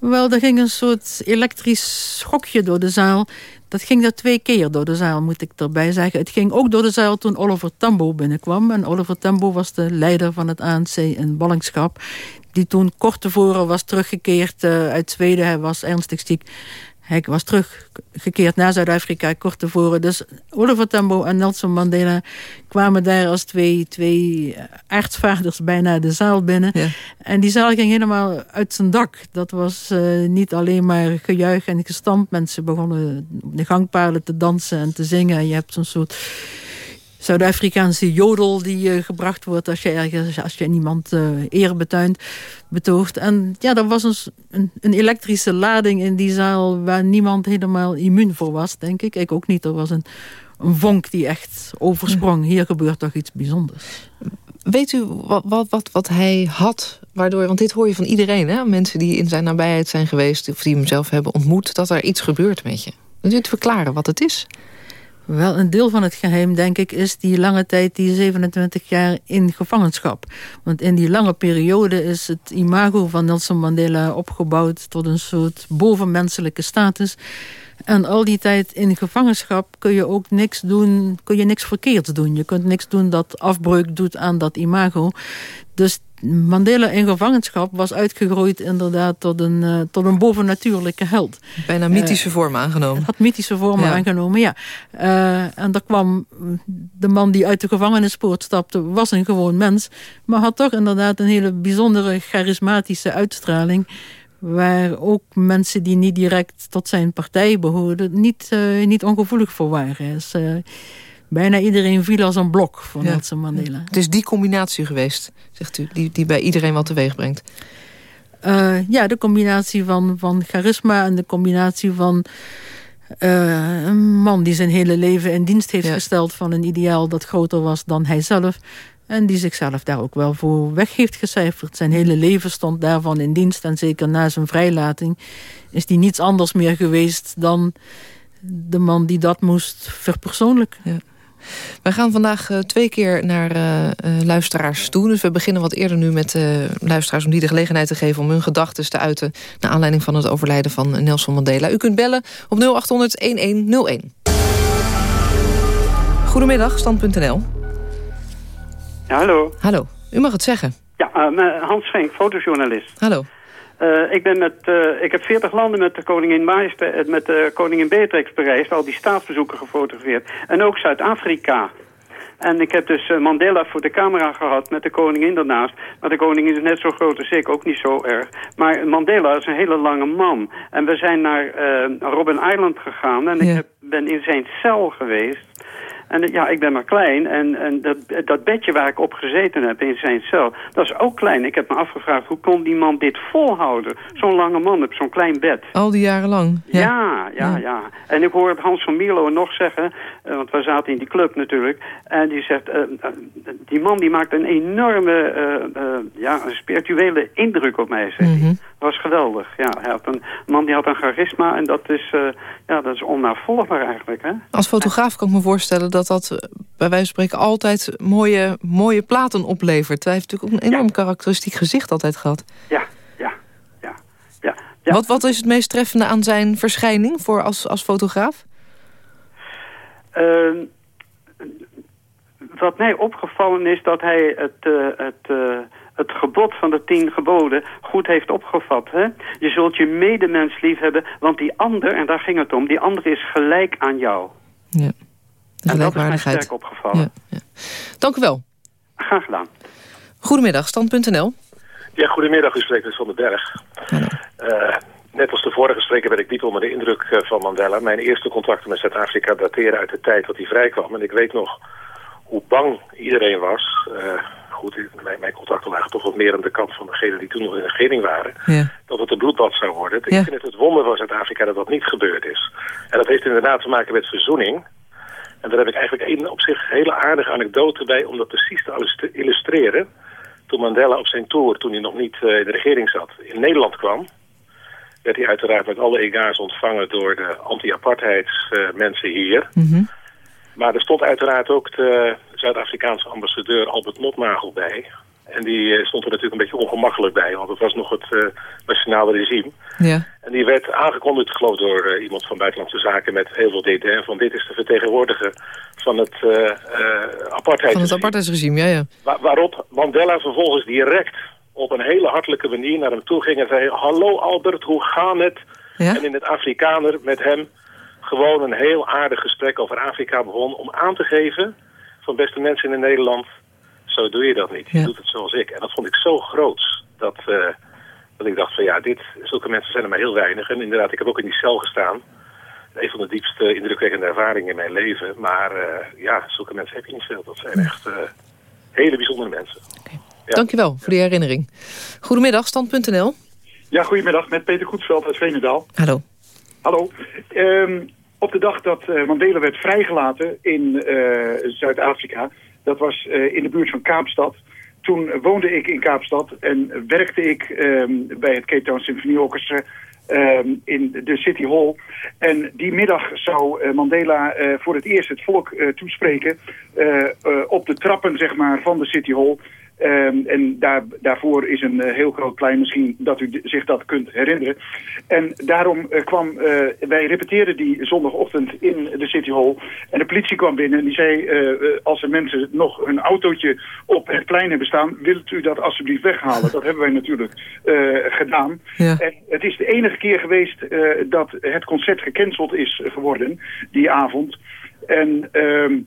Wel, er ging een soort elektrisch schokje door de zaal. Dat ging er twee keer door de zaal, moet ik erbij zeggen. Het ging ook door de zaal toen Oliver Tambo binnenkwam. En Oliver Tambo was de leider van het ANC in ballingschap. Die toen kort tevoren was teruggekeerd uh, uit Zweden. Hij was ernstig ziek. Hij was teruggekeerd naar Zuid-Afrika kort tevoren. Dus Oliver Tambo en Nelson Mandela kwamen daar als twee, twee aartsvaders bijna de zaal binnen. Ja. En die zaal ging helemaal uit zijn dak. Dat was uh, niet alleen maar gejuich en gestampt. Mensen begonnen de gangpaden te dansen en te zingen. En je hebt zo'n soort Zuid-Afrikaanse jodel die uh, gebracht wordt als je ergens, als je iemand uh, eer betuint, betoogt. En ja, er was een, een, een, elektrische lading in die zaal waar niemand helemaal immuun voor was, denk ik. Ik ook niet. Er was een, een vonk die echt oversprong. Hier gebeurt toch iets bijzonders. Weet u wat, wat, wat, wat hij had, waardoor, want dit hoor je van iedereen, hè? mensen die in zijn nabijheid zijn geweest, of die hem zelf hebben ontmoet, dat er iets gebeurt met je. Kunt u het verklaren wat het is? Wel, een deel van het geheim, denk ik, is die lange tijd, die 27 jaar in gevangenschap. Want in die lange periode is het imago van Nelson Mandela opgebouwd tot een soort bovenmenselijke status. En al die tijd in gevangenschap kun je ook niks doen, kun je niks verkeerds doen. Je kunt niks doen dat afbreuk doet aan dat imago. Dus Mandela in gevangenschap was uitgegroeid inderdaad tot een, uh, tot een bovennatuurlijke held. Bijna mythische uh, vorm aangenomen. Had mythische vormen ja. aangenomen, ja. Uh, en daar kwam de man die uit de gevangenispoort stapte, was een gewoon mens. Maar had toch inderdaad een hele bijzondere charismatische uitstraling waar ook mensen die niet direct tot zijn partij behoorden... niet, uh, niet ongevoelig voor waren. Dus, uh, bijna iedereen viel als een blok voor ja. Nelson Mandela. Het is die combinatie geweest, zegt u, die, die bij iedereen wat teweeg brengt. Uh, ja, de combinatie van, van charisma en de combinatie van... Uh, een man die zijn hele leven in dienst heeft ja. gesteld... van een ideaal dat groter was dan hij zelf... En die zichzelf daar ook wel voor weg heeft gecijferd. Zijn hele leven stond daarvan in dienst. En zeker na zijn vrijlating is die niets anders meer geweest... dan de man die dat moest verpersoonlijken. Ja. Wij gaan vandaag uh, twee keer naar uh, uh, luisteraars toe. Dus we beginnen wat eerder nu met luisteraars... om die de gelegenheid te geven om hun gedachten te uiten... naar aanleiding van het overlijden van Nelson Mandela. U kunt bellen op 0800-1101. Goedemiddag, stand.nl. Ja, hallo. Hallo, u mag het zeggen. Ja, uh, Hans Schenk, fotojournalist. Hallo. Uh, ik, ben met, uh, ik heb 40 landen met de koningin, Majesteit, met de koningin Beatrix bereisd, al die staatsbezoeken gefotografeerd. En ook Zuid-Afrika. En ik heb dus uh, Mandela voor de camera gehad met de koningin daarnaast. Maar de koningin is net zo groot als ik, ook niet zo erg. Maar Mandela is een hele lange man. En we zijn naar Robben Island gegaan en ja. ik heb ben in zijn cel geweest. En ja, ik ben maar klein. En, en dat, dat bedje waar ik op gezeten heb in zijn cel, dat is ook klein. Ik heb me afgevraagd, hoe kon die man dit volhouden? Zo'n lange man op zo'n klein bed. Al die jaren lang? Ja, ja, ja. ja. En ik hoor Hans van Mierlo nog zeggen, uh, want we zaten in die club natuurlijk. En die zegt, uh, die man die maakt een enorme, ja, een spirituele indruk op mij, zegt hij. Dat was geweldig. Ja, hij had een man die had een charisma en dat is, ja, dat is onnavolgbaar eigenlijk. Hè? Als fotograaf kan ik me voorstellen dat dat bij wijze van spreken altijd mooie, mooie platen oplevert. Hij heeft natuurlijk ook een enorm karakteristiek gezicht altijd gehad. Ja, ja, ja. ja, ja. Wat, wat is het meest treffende aan zijn verschijning voor als, als fotograaf? Uh, wat mij opgevallen is dat hij het, uh, het, uh, het gebod van de tien geboden goed heeft opgevat. Hè? Je zult je medemens lief hebben, want die ander, en daar ging het om, die ander is gelijk aan jou. Ja. En dat is mij sterk opgevallen. Ja, ja. Dank u wel. Graag gedaan. Goedemiddag, stand.nl. Ja, goedemiddag, u spreekt met Van den Berg. Uh, net als de vorige spreker ben ik niet onder de indruk van Mandela. Mijn eerste contacten met Zuid-Afrika dateren uit de tijd dat hij vrijkwam. En ik weet nog hoe bang iedereen was. Uh, goed, mijn, mijn contacten lagen toch wat meer aan de kant van degenen die toen nog in de regering waren. Ja. Dat het een bloedbad zou worden. Ik vind het het wonder van Zuid-Afrika dat dat niet gebeurd is. En dat heeft inderdaad te maken met verzoening. En daar heb ik eigenlijk een op zich hele aardige anekdote bij om dat precies te illustreren. Toen Mandela op zijn tour, toen hij nog niet uh, in de regering zat, in Nederland kwam... werd hij uiteraard met alle ega's ontvangen door de anti-apartheidsmensen uh, hier. Mm -hmm. Maar er stond uiteraard ook de Zuid-Afrikaanse ambassadeur Albert Notnagel bij. En die uh, stond er natuurlijk een beetje ongemakkelijk bij, want het was nog het uh, nationale regime. Ja. En die werd aangekondigd, geloof door uh, iemand van Buitenlandse Zaken met heel veel dédain. Van dit is de vertegenwoordiger van het apartheidsregime. Van het apartheidsregime, ja, ja. Waar, waarop Mandela vervolgens direct op een hele hartelijke manier naar hem toe ging en zei... Hallo Albert, hoe gaat het? Ja? En in het Afrikaner met hem gewoon een heel aardig gesprek over Afrika begon... om aan te geven van beste mensen in Nederland... Zo doe je dat niet. Je Ja. doet het zoals ik. En dat vond ik zo groots. Dat, uh, dat ik dacht van ja, dit, zulke mensen zijn er maar heel weinig. En inderdaad, ik heb ook in die cel gestaan. Een van de diepste indrukwekkende ervaringen in mijn leven. Maar uh, ja, zulke mensen heb je niet veel. Dat zijn echt uh, hele bijzondere mensen. Ja. Dankjewel voor die herinnering. Goedemiddag, stand.nl. Ja, goedemiddag. Met Peter Goedsveld uit Veenendaal. Hallo. Hallo. Um, op de dag dat Mandela werd vrijgelaten in Zuid-Afrika dat was uh, in de buurt van Kaapstad. Toen woonde ik in Kaapstad en werkte ik um, bij het Cape Town Symfonieorchestra um, in de City Hall. En die middag zou uh, Mandela uh, voor het eerst het volk toespreken op de trappen zeg maar, van de City Hall. Um, en daar, daarvoor is een uh, heel groot plein, misschien dat u zich dat kunt herinneren. En daarom uh, kwam, uh, wij repeteerden die zondagochtend in de City Hall. En de politie kwam binnen en die zei, als er mensen nog hun autootje op het plein hebben staan, wilt u dat alsjeblieft weghalen? dat hebben wij natuurlijk gedaan. Ja. En het is de enige keer geweest dat het concert gecanceld is geworden, die avond. En... Um,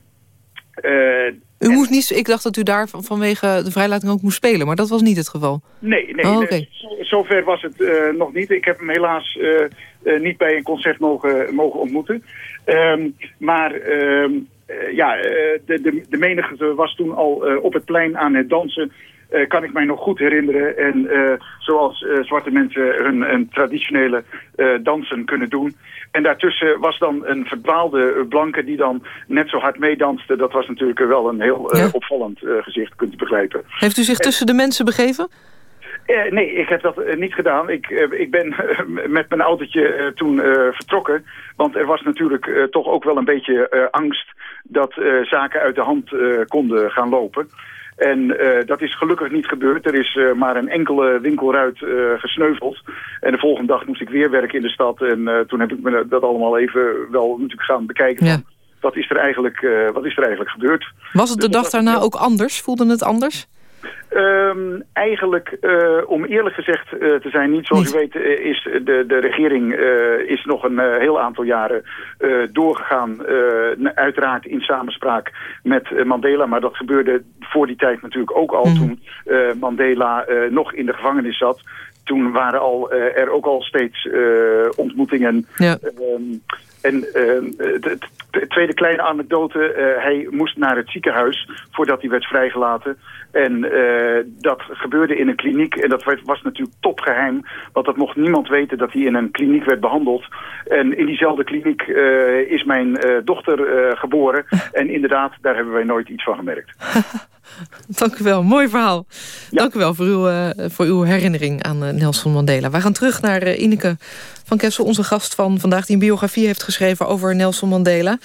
u moest niet, ik dacht dat u daar vanwege de vrijlating ook moest spelen, maar dat was niet het geval. Nee, nee, oh, okay. zover was het uh, nog niet. Ik heb hem helaas uh, niet bij een concert mogen, mogen ontmoeten. Um, maar um, ja, de, de, de menigte was toen al op het plein aan het dansen. Uh, kan ik mij nog goed herinneren. En uh, zoals uh, zwarte mensen hun, hun traditionele dansen kunnen doen. En daartussen was dan een verdwaalde blanke die dan net zo hard meedanste. Dat was natuurlijk wel een heel ja. opvallend gezicht, kunt u begrijpen. Heeft u zich tussen de mensen begeven? Nee, ik heb dat niet gedaan. Ik, ik ben met mijn autootje toen vertrokken. Want er was natuurlijk toch ook wel een beetje angst dat zaken uit de hand konden gaan lopen. En uh, dat is gelukkig niet gebeurd. Er is uh, maar een enkele winkelruit uh, gesneuveld. En de volgende dag moest ik weer werken in de stad. En toen heb ik me dat allemaal even wel natuurlijk gaan bekijken. Ja. Van, wat, is er eigenlijk, wat is er eigenlijk gebeurd? Was het de dus dag daarna ook anders? Voelde het anders? Um, eigenlijk, uh, om eerlijk gezegd uh, te zijn, niet zoals niet. u weet, uh, is de, de regering is nog een heel aantal jaren doorgegaan. uiteraard in samenspraak met Mandela, maar dat gebeurde voor die tijd natuurlijk ook al Mhm. mm. toen Mandela nog in de gevangenis zat. Toen waren al, er ook al steeds ontmoetingen. Ja. Um, En de, de, tweede kleine anekdote, hij moest naar het ziekenhuis voordat hij werd vrijgelaten. En dat gebeurde in een kliniek en dat was natuurlijk topgeheim. Want dat mocht niemand weten dat hij in een kliniek werd behandeld. En in diezelfde kliniek is mijn dochter geboren. En inderdaad, daar hebben wij nooit iets van gemerkt. Dank u wel, mooi verhaal. Dank u wel voor uw, uh, voor uw herinnering aan uh, Nelson Mandela. We gaan terug naar uh, Ineke van Kessel, onze gast van vandaag... die een biografie heeft geschreven over Nelson Mandela.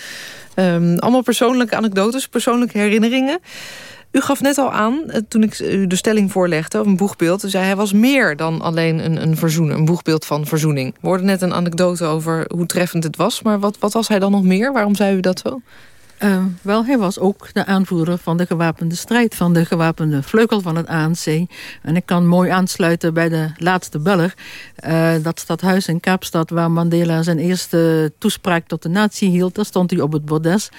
Um, allemaal persoonlijke anekdotes, persoonlijke herinneringen. U gaf net al aan, toen ik u de stelling voorlegde... of een boegbeeld, zei hij was meer dan alleen een, een verzoener. Een boegbeeld van verzoening. We hoorden net een anekdote over hoe treffend het was... maar wat, wat was hij dan nog meer? Waarom zei u dat zo? Uh, wel, hij was ook de aanvoerder van de gewapende strijd... van de gewapende vleugel van het ANC. En ik kan mooi aansluiten bij de laatste beller. Uh, dat stadhuis in Kaapstad waar Mandela zijn eerste toespraak tot de natie hield... daar stond hij op het bordes.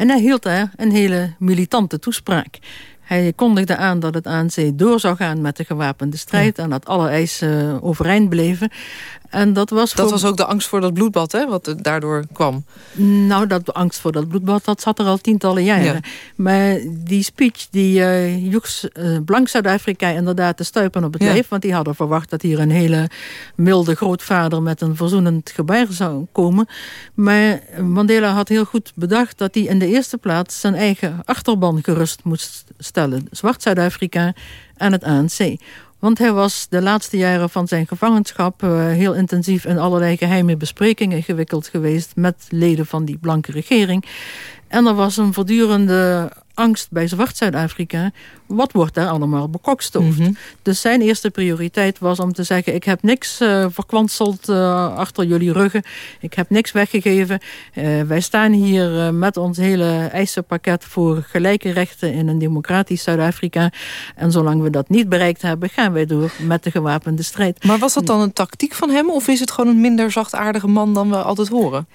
En hij hield daar een hele militante toespraak. Hij kondigde aan dat het ANC door zou gaan met de gewapende strijd... en dat alle eisen overeind bleven. En dat was, dat was ook de angst voor dat bloedbad, hè, wat daardoor kwam? Nou, dat de angst voor dat bloedbad, dat zat er al tientallen jaren. Maar die speech, die uh, joeg uh, blank Zuid-Afrika inderdaad te stuipen op het ja. lijf... want die hadden verwacht dat hier een hele milde grootvader... met een verzoenend gebaar zou komen. Maar Mandela had heel goed bedacht dat hij in de eerste plaats... zijn eigen achterban gerust moest stellen. Zwart Zuid-Afrika en het ANC. Want hij was de laatste jaren van zijn gevangenschap... Uh, heel intensief in allerlei geheime besprekingen gewikkeld geweest... met leden van die blanke regering. En er was een voortdurende angst bij Zwart-Zuid-Afrika. Wat wordt daar allemaal bekokstoofd? Mm -hmm. Dus zijn eerste prioriteit was om te zeggen... ik heb niks uh, verkwanseld uh, achter jullie ruggen. Ik heb niks weggegeven. Uh, wij staan hier met ons hele eisenpakket... voor gelijke rechten in een democratisch Zuid-Afrika. En zolang we dat niet bereikt hebben... gaan wij door met de gewapende strijd. Maar was dat dan een tactiek van hem... of is het gewoon een minder zachtaardige man dan we altijd horen?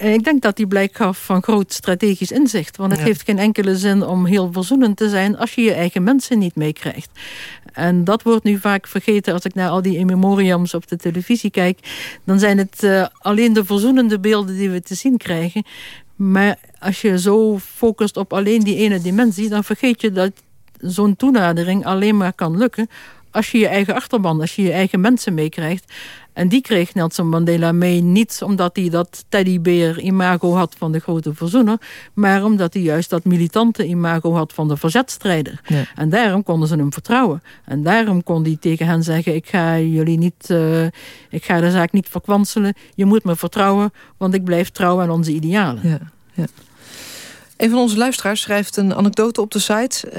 Ik denk dat hij blijk gaf van groot strategisch inzicht. Want het ja. heeft geen enkele zin om heel verzoenend te zijn... als je je eigen mensen niet meekrijgt. En dat wordt nu vaak vergeten als ik naar al die in memoriams op de televisie kijk. Dan zijn het uh, alleen de verzoenende beelden die we te zien krijgen. Maar als je zo focust op alleen die ene dimensie... dan vergeet je dat zo'n toenadering alleen maar kan lukken als je je eigen achterban, als je je eigen mensen meekrijgt. En die kreeg Nelson Mandela mee niet omdat hij dat teddybeer-imago had van de grote verzoener, maar omdat hij juist dat militante imago had van de verzetstrijder. Ja. En daarom konden ze hem vertrouwen. En daarom kon hij tegen hen zeggen, ik ga jullie niet, uh, ik ga de zaak niet verkwanselen. Je moet me vertrouwen, want ik blijf trouw aan onze idealen. Ja, ja. Een van onze luisteraars schrijft een anekdote op de site.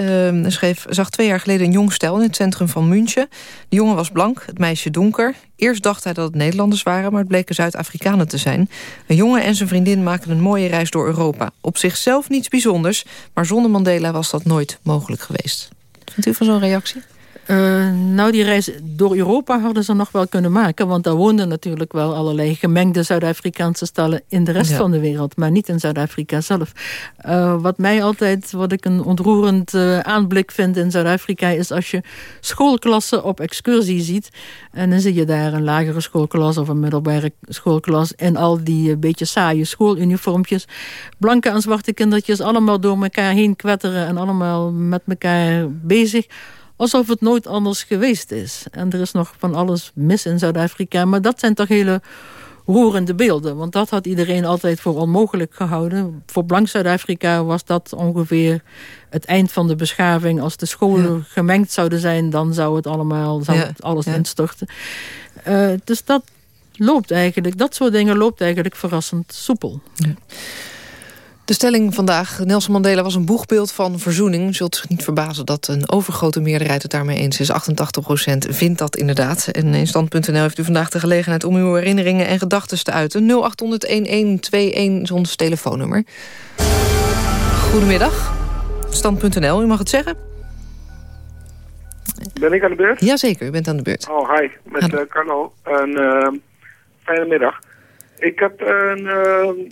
Uh, schreef, zag twee jaar geleden een jong stel in het centrum van München. De jongen was blank, het meisje donker. Eerst dacht hij dat het Nederlanders waren, maar het bleken Zuid-Afrikanen te zijn. Een jongen en zijn vriendin maken een mooie reis door Europa. Op zichzelf niets bijzonders, maar zonder Mandela was dat nooit mogelijk geweest. Vindt u van zo'n reactie? Uh, nou, die reis door Europa hadden ze nog wel kunnen maken. Want daar woonden natuurlijk wel allerlei gemengde Zuid-Afrikaanse stellen in de rest ja. van de wereld. Maar niet in Zuid-Afrika zelf. Uh, wat mij altijd, wat ik een ontroerend uh, aanblik vind in Zuid-Afrika... is als je schoolklassen op excursie ziet. En dan zie je daar een lagere schoolklas of een middelbare schoolklas... in al die beetje saaie schooluniformpjes. Blanke en zwarte kindertjes allemaal door elkaar heen kwetteren... en allemaal met elkaar bezig alsof het nooit anders geweest is. En er is nog van alles mis in Zuid-Afrika. Maar dat zijn toch hele roerende beelden. Want dat had iedereen altijd voor onmogelijk gehouden. Voor blank Zuid-Afrika was dat ongeveer het eind van de beschaving. Als de scholen ja. gemengd zouden zijn, dan zou het allemaal zou ja. het alles ja. instorten. Uh, dus dat loopt eigenlijk, dat soort dingen loopt eigenlijk verrassend soepel. De stelling vandaag, Nelson Mandela was een boegbeeld van verzoening. Zult zich niet verbazen dat een overgrote meerderheid het daarmee eens is. 88 procent vindt dat inderdaad. En in stand.nl heeft u vandaag de gelegenheid om uw herinneringen en gedachten te uiten. 0800-1121 is ons telefoonnummer. Goedemiddag. Stand.nl, u mag het zeggen. Ben ik aan de beurt? Jazeker, u bent aan de beurt. Oh, hi. Met uh, Carlo. Een uh, fijne middag. Ik heb een... Uh,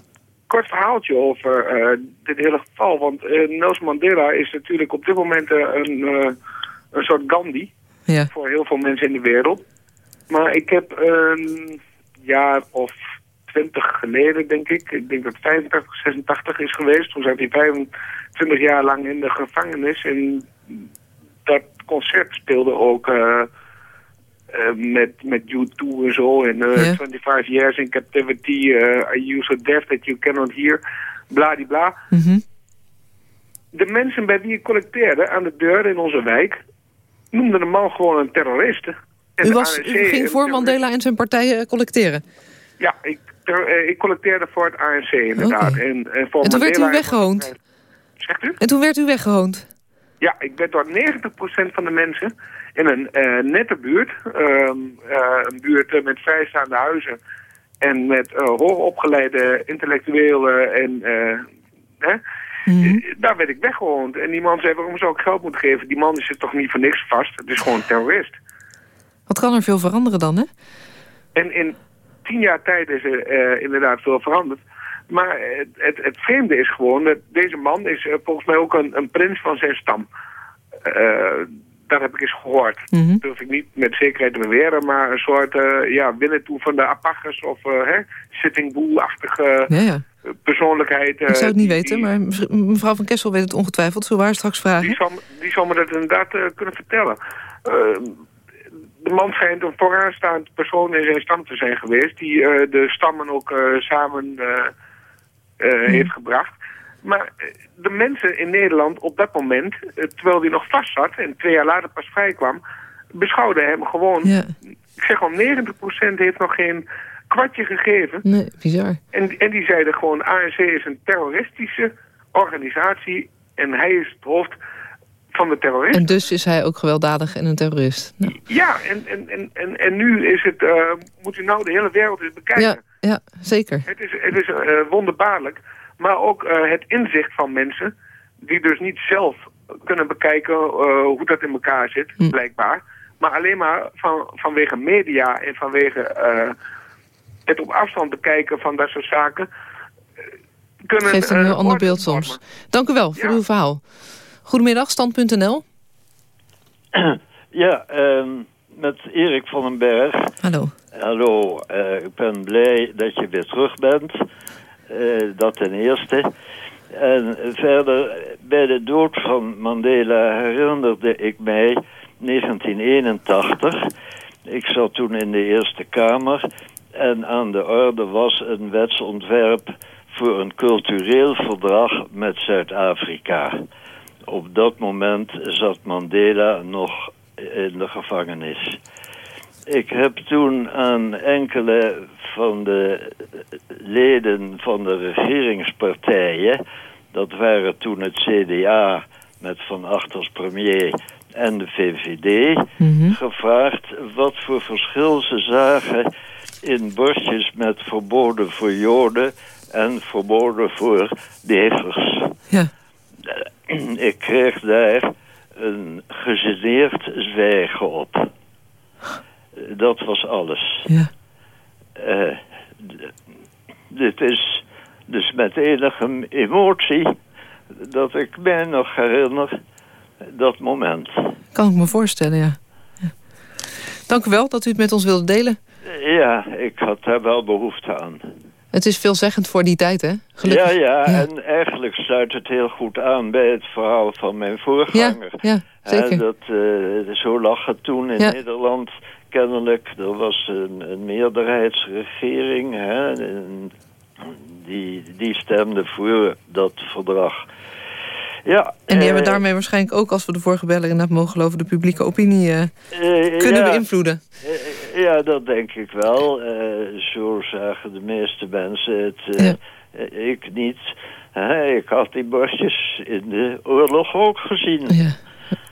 kort verhaaltje over uh, dit hele geval. Want uh, Nelson Mandela is natuurlijk op dit moment uh, een, een soort Gandhi. Ja. Voor heel veel mensen in de wereld. Maar ik heb een jaar of 20 geleden, denk ik. Ik denk dat 85, 86 is geweest. Toen zat hij 25 jaar lang in de gevangenis. En dat concert speelde ook uh, uh, met, met U2 en zo. En uh, yeah. 25 years in captivity. are you so deaf that you cannot hear? Bladibla. Mm -hmm. De mensen bij wie ik collecteerde aan de deur in onze wijk... noemden de man gewoon een terrorist. U, was, u ging voor Mandela en zijn partijen collecteren? Ja, ik, ik collecteerde voor het ANC inderdaad. Okay. En, en, voor en toen Mandela werd u weggehoond? Zegt u? En toen werd u weggehoond? Ja, ik werd door 90% van de mensen in een uh, nette buurt. Uh, uh, een buurt met vrijstaande huizen. En met hoogopgeleide intellectuelen en... Hè, mm -hmm. Daar werd ik weggehoond. En die man zei, waarom zou ik geld moeten geven? Die man is toch niet voor niks vast. Het is gewoon een terrorist. Wat kan er veel veranderen dan, hè? En in tien jaar tijd is er inderdaad veel veranderd. Maar het, het, het, vreemde is gewoon dat deze man is uh, volgens mij ook een, een, prins van zijn stam. Uh, dat heb ik eens gehoord. Mm -hmm. Dat durf ik niet met zekerheid te beweren, maar een soort uh, ja, toe van de Apachers of hè, Sitting Bull-achtige ja, ja. persoonlijkheid. ik zou het niet die, weten, maar mevrouw van Kessel weet het ongetwijfeld. Zullen we haar straks vragen? Die zal, die zal me dat inderdaad kunnen vertellen de man schijnt een vooraanstaand persoon in zijn stam te zijn geweest... die de stammen ook samen mm. heeft gebracht. Maar de mensen in Nederland op dat moment, terwijl hij nog vast zat... en twee jaar later pas vrij kwam, beschouwden hem gewoon... Ja. Ik zeg al, 90% heeft nog geen kwartje gegeven. Nee, bizar. En, en die zeiden gewoon, ANC is een terroristische organisatie... en hij is het hoofd van de terrorist. En dus is hij ook gewelddadig en een terrorist. Nou. Ja, en, en, en, en, nu is het, uh, moet u nou de hele wereld eens bekijken. Ja, ja zeker. Het is, het is uh, wonderbaarlijk. Maar ook uh, het inzicht van mensen die dus niet zelf kunnen bekijken hoe dat in elkaar zit, hm. blijkbaar. Maar alleen maar van, vanwege media en vanwege het op afstand bekijken van dat soort zaken... Kunnen, Geeft een heel ander beeld soms. Dank u wel voor ja. uw verhaal. Goedemiddag, stand.nl. Ja, uh, met Erik van den Berg. Hallo. Hallo, uh, ik ben blij dat je weer terug bent. Uh, dat ten eerste. En verder, bij de dood van Mandela herinnerde ik mij 1981. Ik zat toen in de Eerste Kamer en aan de orde was een wetsontwerp voor een cultureel verdrag met Zuid-Afrika op dat moment zat Mandela nog in de gevangenis. Ik heb toen aan enkele van de leden van de regeringspartijen... dat waren toen het CDA met Van Acht als premier en de VVD... Mhm. gevraagd wat voor verschil ze zagen in bordjes met verboden voor Joden... en verboden voor negers. Ja. ik kreeg daar een gegeneerd zwijgen op. Dat was alles. Ja. Uh, dit is dus met enige emotie dat ik mij nog herinner dat moment. Kan ik me voorstellen, ja. ja. Dank u wel dat u het met ons wilde delen. Ja, ik had daar wel behoefte aan. Het is veelzeggend voor die tijd, hè? Gelukkig. Ja, ja, en eigenlijk sluit het heel goed aan bij het verhaal van mijn voorganger. Ja, ja zeker. En dat, uh, zo lag het toen in Nederland kennelijk. Er was een, een meerderheidsregering, hè, die, die stemde voor dat verdrag. Ja, en die hebben eh, daarmee waarschijnlijk ook, als we de vorige beller inderdaad mogen geloven... de publieke opinie uh, kunnen ja, beïnvloeden. ja, dat denk ik wel. zo zagen de meeste mensen het. Ik niet. ik had die bosjes in de oorlog ook gezien. Ja.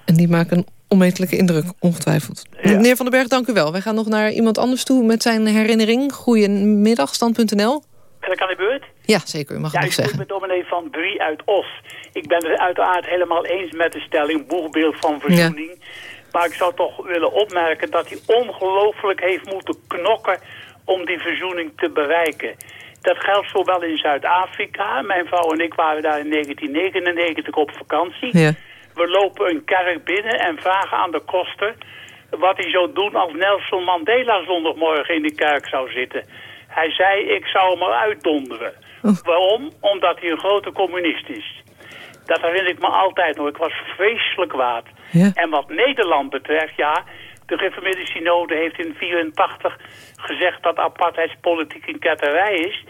En die maken onmetelijke indruk, ongetwijfeld. Meneer Van den Berg, dank u wel. Wij gaan nog naar iemand anders toe met zijn herinnering. Goedemiddag, stand.nl. Ben ik aan de beurt? Ja, zeker. U mag ja, het nog zeggen. ik ben dominee van Brie uit Os. Ik ben het uiteraard helemaal eens met de stelling... boegbeeld van verzoening. Maar ik zou toch willen opmerken dat hij ongelooflijk heeft moeten knokken... om die verzoening te bereiken. Dat geldt zowel in Zuid-Afrika. Mijn vrouw en ik waren daar in 1999 op vakantie. Ja. We lopen een kerk binnen en vragen aan de koster... wat hij zou doen als Nelson Mandela zondagmorgen in die kerk zou zitten... Hij zei, ik zou hem eruit donderen. Waarom? Omdat hij een grote communist is. Dat herinner ik me altijd nog. Ik was vreselijk kwaad. En wat Nederland betreft, ja... De reformeerde synode heeft in 1984 gezegd dat apartheidspolitiek een ketterij is.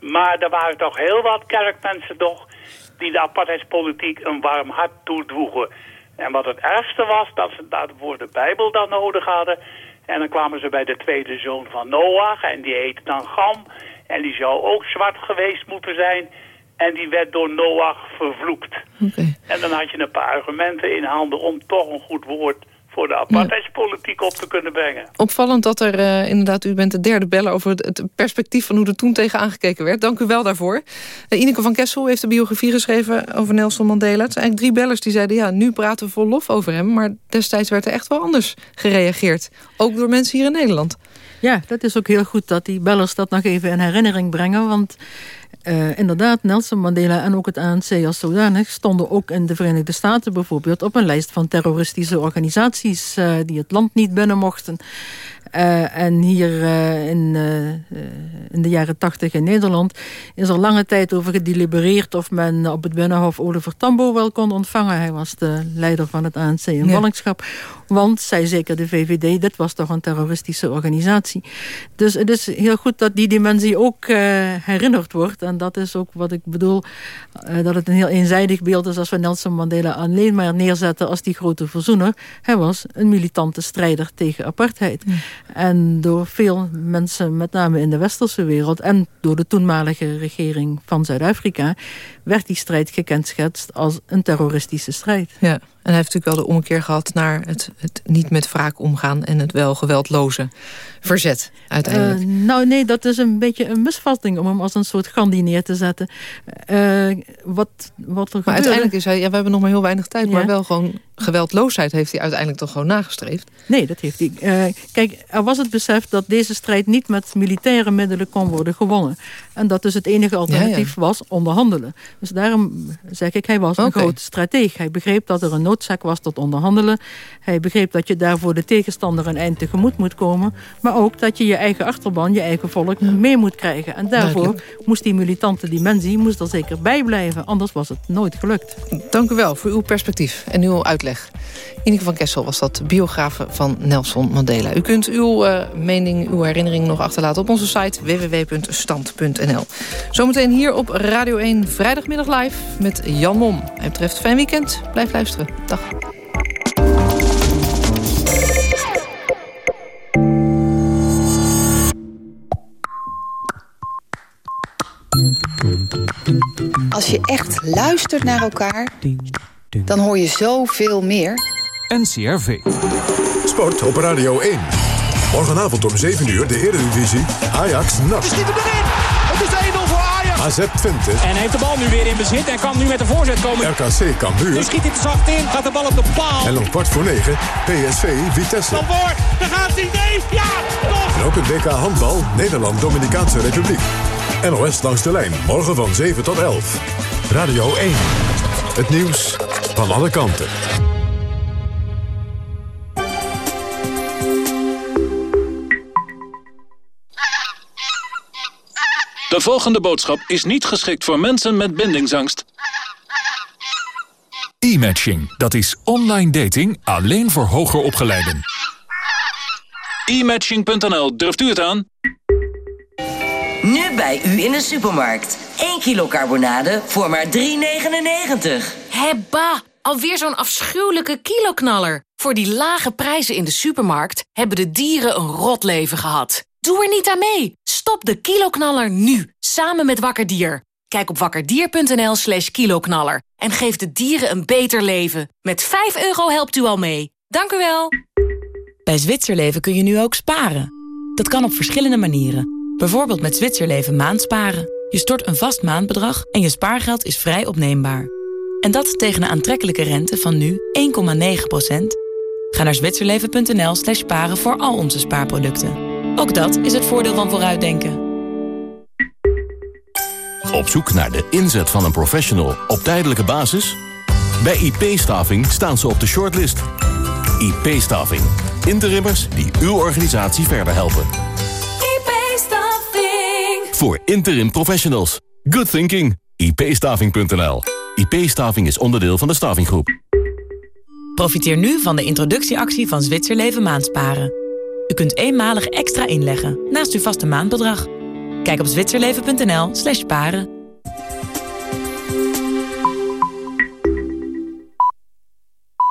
Maar er waren toch heel wat kerkmensen toch die de apartheidspolitiek een warm hart toedroegen. En wat het ergste was, dat ze daarvoor de Bijbel dan nodig hadden. En dan kwamen ze bij de tweede zoon van Noach en die heette dan Gam. En die zou ook zwart geweest moeten zijn. En die werd door Noach vervloekt. En dan had je een paar argumenten in handen om toch een goed woord voor de apartheidspolitiek op te kunnen brengen. Opvallend dat er uh, inderdaad, u bent de derde beller... over het, perspectief van hoe er toen tegen aangekeken werd. Dank u wel daarvoor. Uh, Ineke van Kessel heeft de biografie geschreven over Nelson Mandela. Het zijn eigenlijk drie bellers die zeiden... ja, nu praten we vol lof over hem... maar destijds werd er echt wel anders gereageerd. Ook door mensen hier in Nederland. Ja, dat is ook heel goed dat die bellers dat nog even in herinnering brengen... want uh, inderdaad, Nelson Mandela en ook het ANC als zodanig... stonden ook in de Verenigde Staten bijvoorbeeld... op een lijst van terroristische organisaties... Uh, die het land niet binnen mochten. Uh, en hier uh, in, uh, in de jaren tachtig in Nederland is er lange tijd over gedelibereerd of men op het Binnenhof Oliver Tambo wel kon ontvangen. Hij was de leider van het ANC in ja. ballingschap. Want, zei zeker de VVD, dit was toch een terroristische organisatie. Dus het is heel goed dat die dimensie ook herinnerd wordt. En dat is ook wat ik bedoel, dat het een heel eenzijdig beeld is als we Nelson Mandela alleen maar neerzetten als die grote verzoener. Hij was een militante strijder tegen apartheid. Ja. En door veel mensen, met name in de westerse wereld... en door de toenmalige regering van Zuid-Afrika... werd die strijd gekenschetst als een terroristische strijd. Ja, en hij heeft natuurlijk wel de ommekeer gehad... naar het, het niet met wraak omgaan en het wel geweldloze verzet uiteindelijk. Uh, nou nee, dat is een beetje een misvatting... om hem als een soort Gandhi neer te zetten. Uh, wat, wat er maar uiteindelijk is hij... Ja, we hebben nog maar heel weinig tijd... Ja. maar wel gewoon geweldloosheid heeft hij uiteindelijk toch gewoon nagestreefd? Nee, dat heeft hij. Uh, kijk, er was het besef dat deze strijd niet met militaire middelen kon worden gewonnen. En dat dus het enige alternatief ja, ja. was onderhandelen. Dus daarom zeg ik, hij was een grote strateeg. Hij begreep dat er een noodzaak was tot onderhandelen. Hij begreep dat je daarvoor de tegenstander een eind tegemoet moet komen. Maar ook dat je je eigen achterban, je eigen volk mee moet krijgen. En daarvoor Duidelijk. moest die militante dimensie moest er zeker bij blijven. Anders was het nooit gelukt. Dank u wel voor uw perspectief en uw uitleg. Ineke van Kessel was dat biografe van Nelson Mandela. U kunt uw uh, mening, uw herinnering nog achterlaten op onze site www.stand.nl. Zometeen hier op Radio 1 vrijdagmiddag live met Jan Mom. Hij betreft fijn weekend. Blijf luisteren. Dag. Als je echt luistert naar elkaar, dan hoor je zoveel meer. NCRV. Sport op Radio 1. Morgenavond om 7 uur de Eredivisie. Ajax NAC. Schiet hem erin! AZ Twente. En heeft de bal nu weer in bezit en kan nu met de voorzet komen. RKC Cambuur. Nu schiet hij te zacht in, gaat de bal op de paal. En om kwart voor 9 PSV Vitesse. Dan voor, daar gaat hij, nee, ja, toch! En ook het WK handbal Nederland-Dominicaanse Republiek. NOS langs de lijn, morgen van 7 tot 11. Radio 1. Het nieuws van alle kanten. De volgende boodschap is niet geschikt voor mensen met bindingsangst. E-matching, dat is online dating alleen voor hoger opgeleiden. E-matching.nl, durft u het aan? Nu bij u in de supermarkt. 1 kilo carbonade voor maar 3,99. Hebba, alweer zo'n afschuwelijke kiloknaller. Voor die lage prijzen in de supermarkt hebben de dieren een rot leven gehad. Doe er niet aan mee. Stop de kiloknaller nu, samen met Wakkerdier. Kijk op wakkerdier.nl slash kiloknaller en geef de dieren een beter leven. Met 5 euro helpt u al mee. Dank u wel. Bij Zwitserleven kun je nu ook sparen. Dat kan op verschillende manieren. Bijvoorbeeld met Zwitserleven maandsparen. Je stort een vast maandbedrag en je spaargeld is vrij opneembaar. En dat tegen een aantrekkelijke rente van nu 1,9%. Ga naar zwitserleven.nl slash sparen voor al onze spaarproducten. Ook dat is het voordeel van vooruitdenken. Op zoek naar de inzet van een professional op tijdelijke basis? Bij IP-staving staan ze op de shortlist. IP-staving. Interimmers die uw organisatie verder helpen. Voor interim professionals. Good thinking. ipstaving.nl IP-staving is onderdeel van de Stavinggroep. Profiteer nu van de introductieactie van Zwitserleven Maandsparen. U kunt eenmalig extra inleggen naast uw vaste maandbedrag. Kijk op zwitserleven.nl slash paren.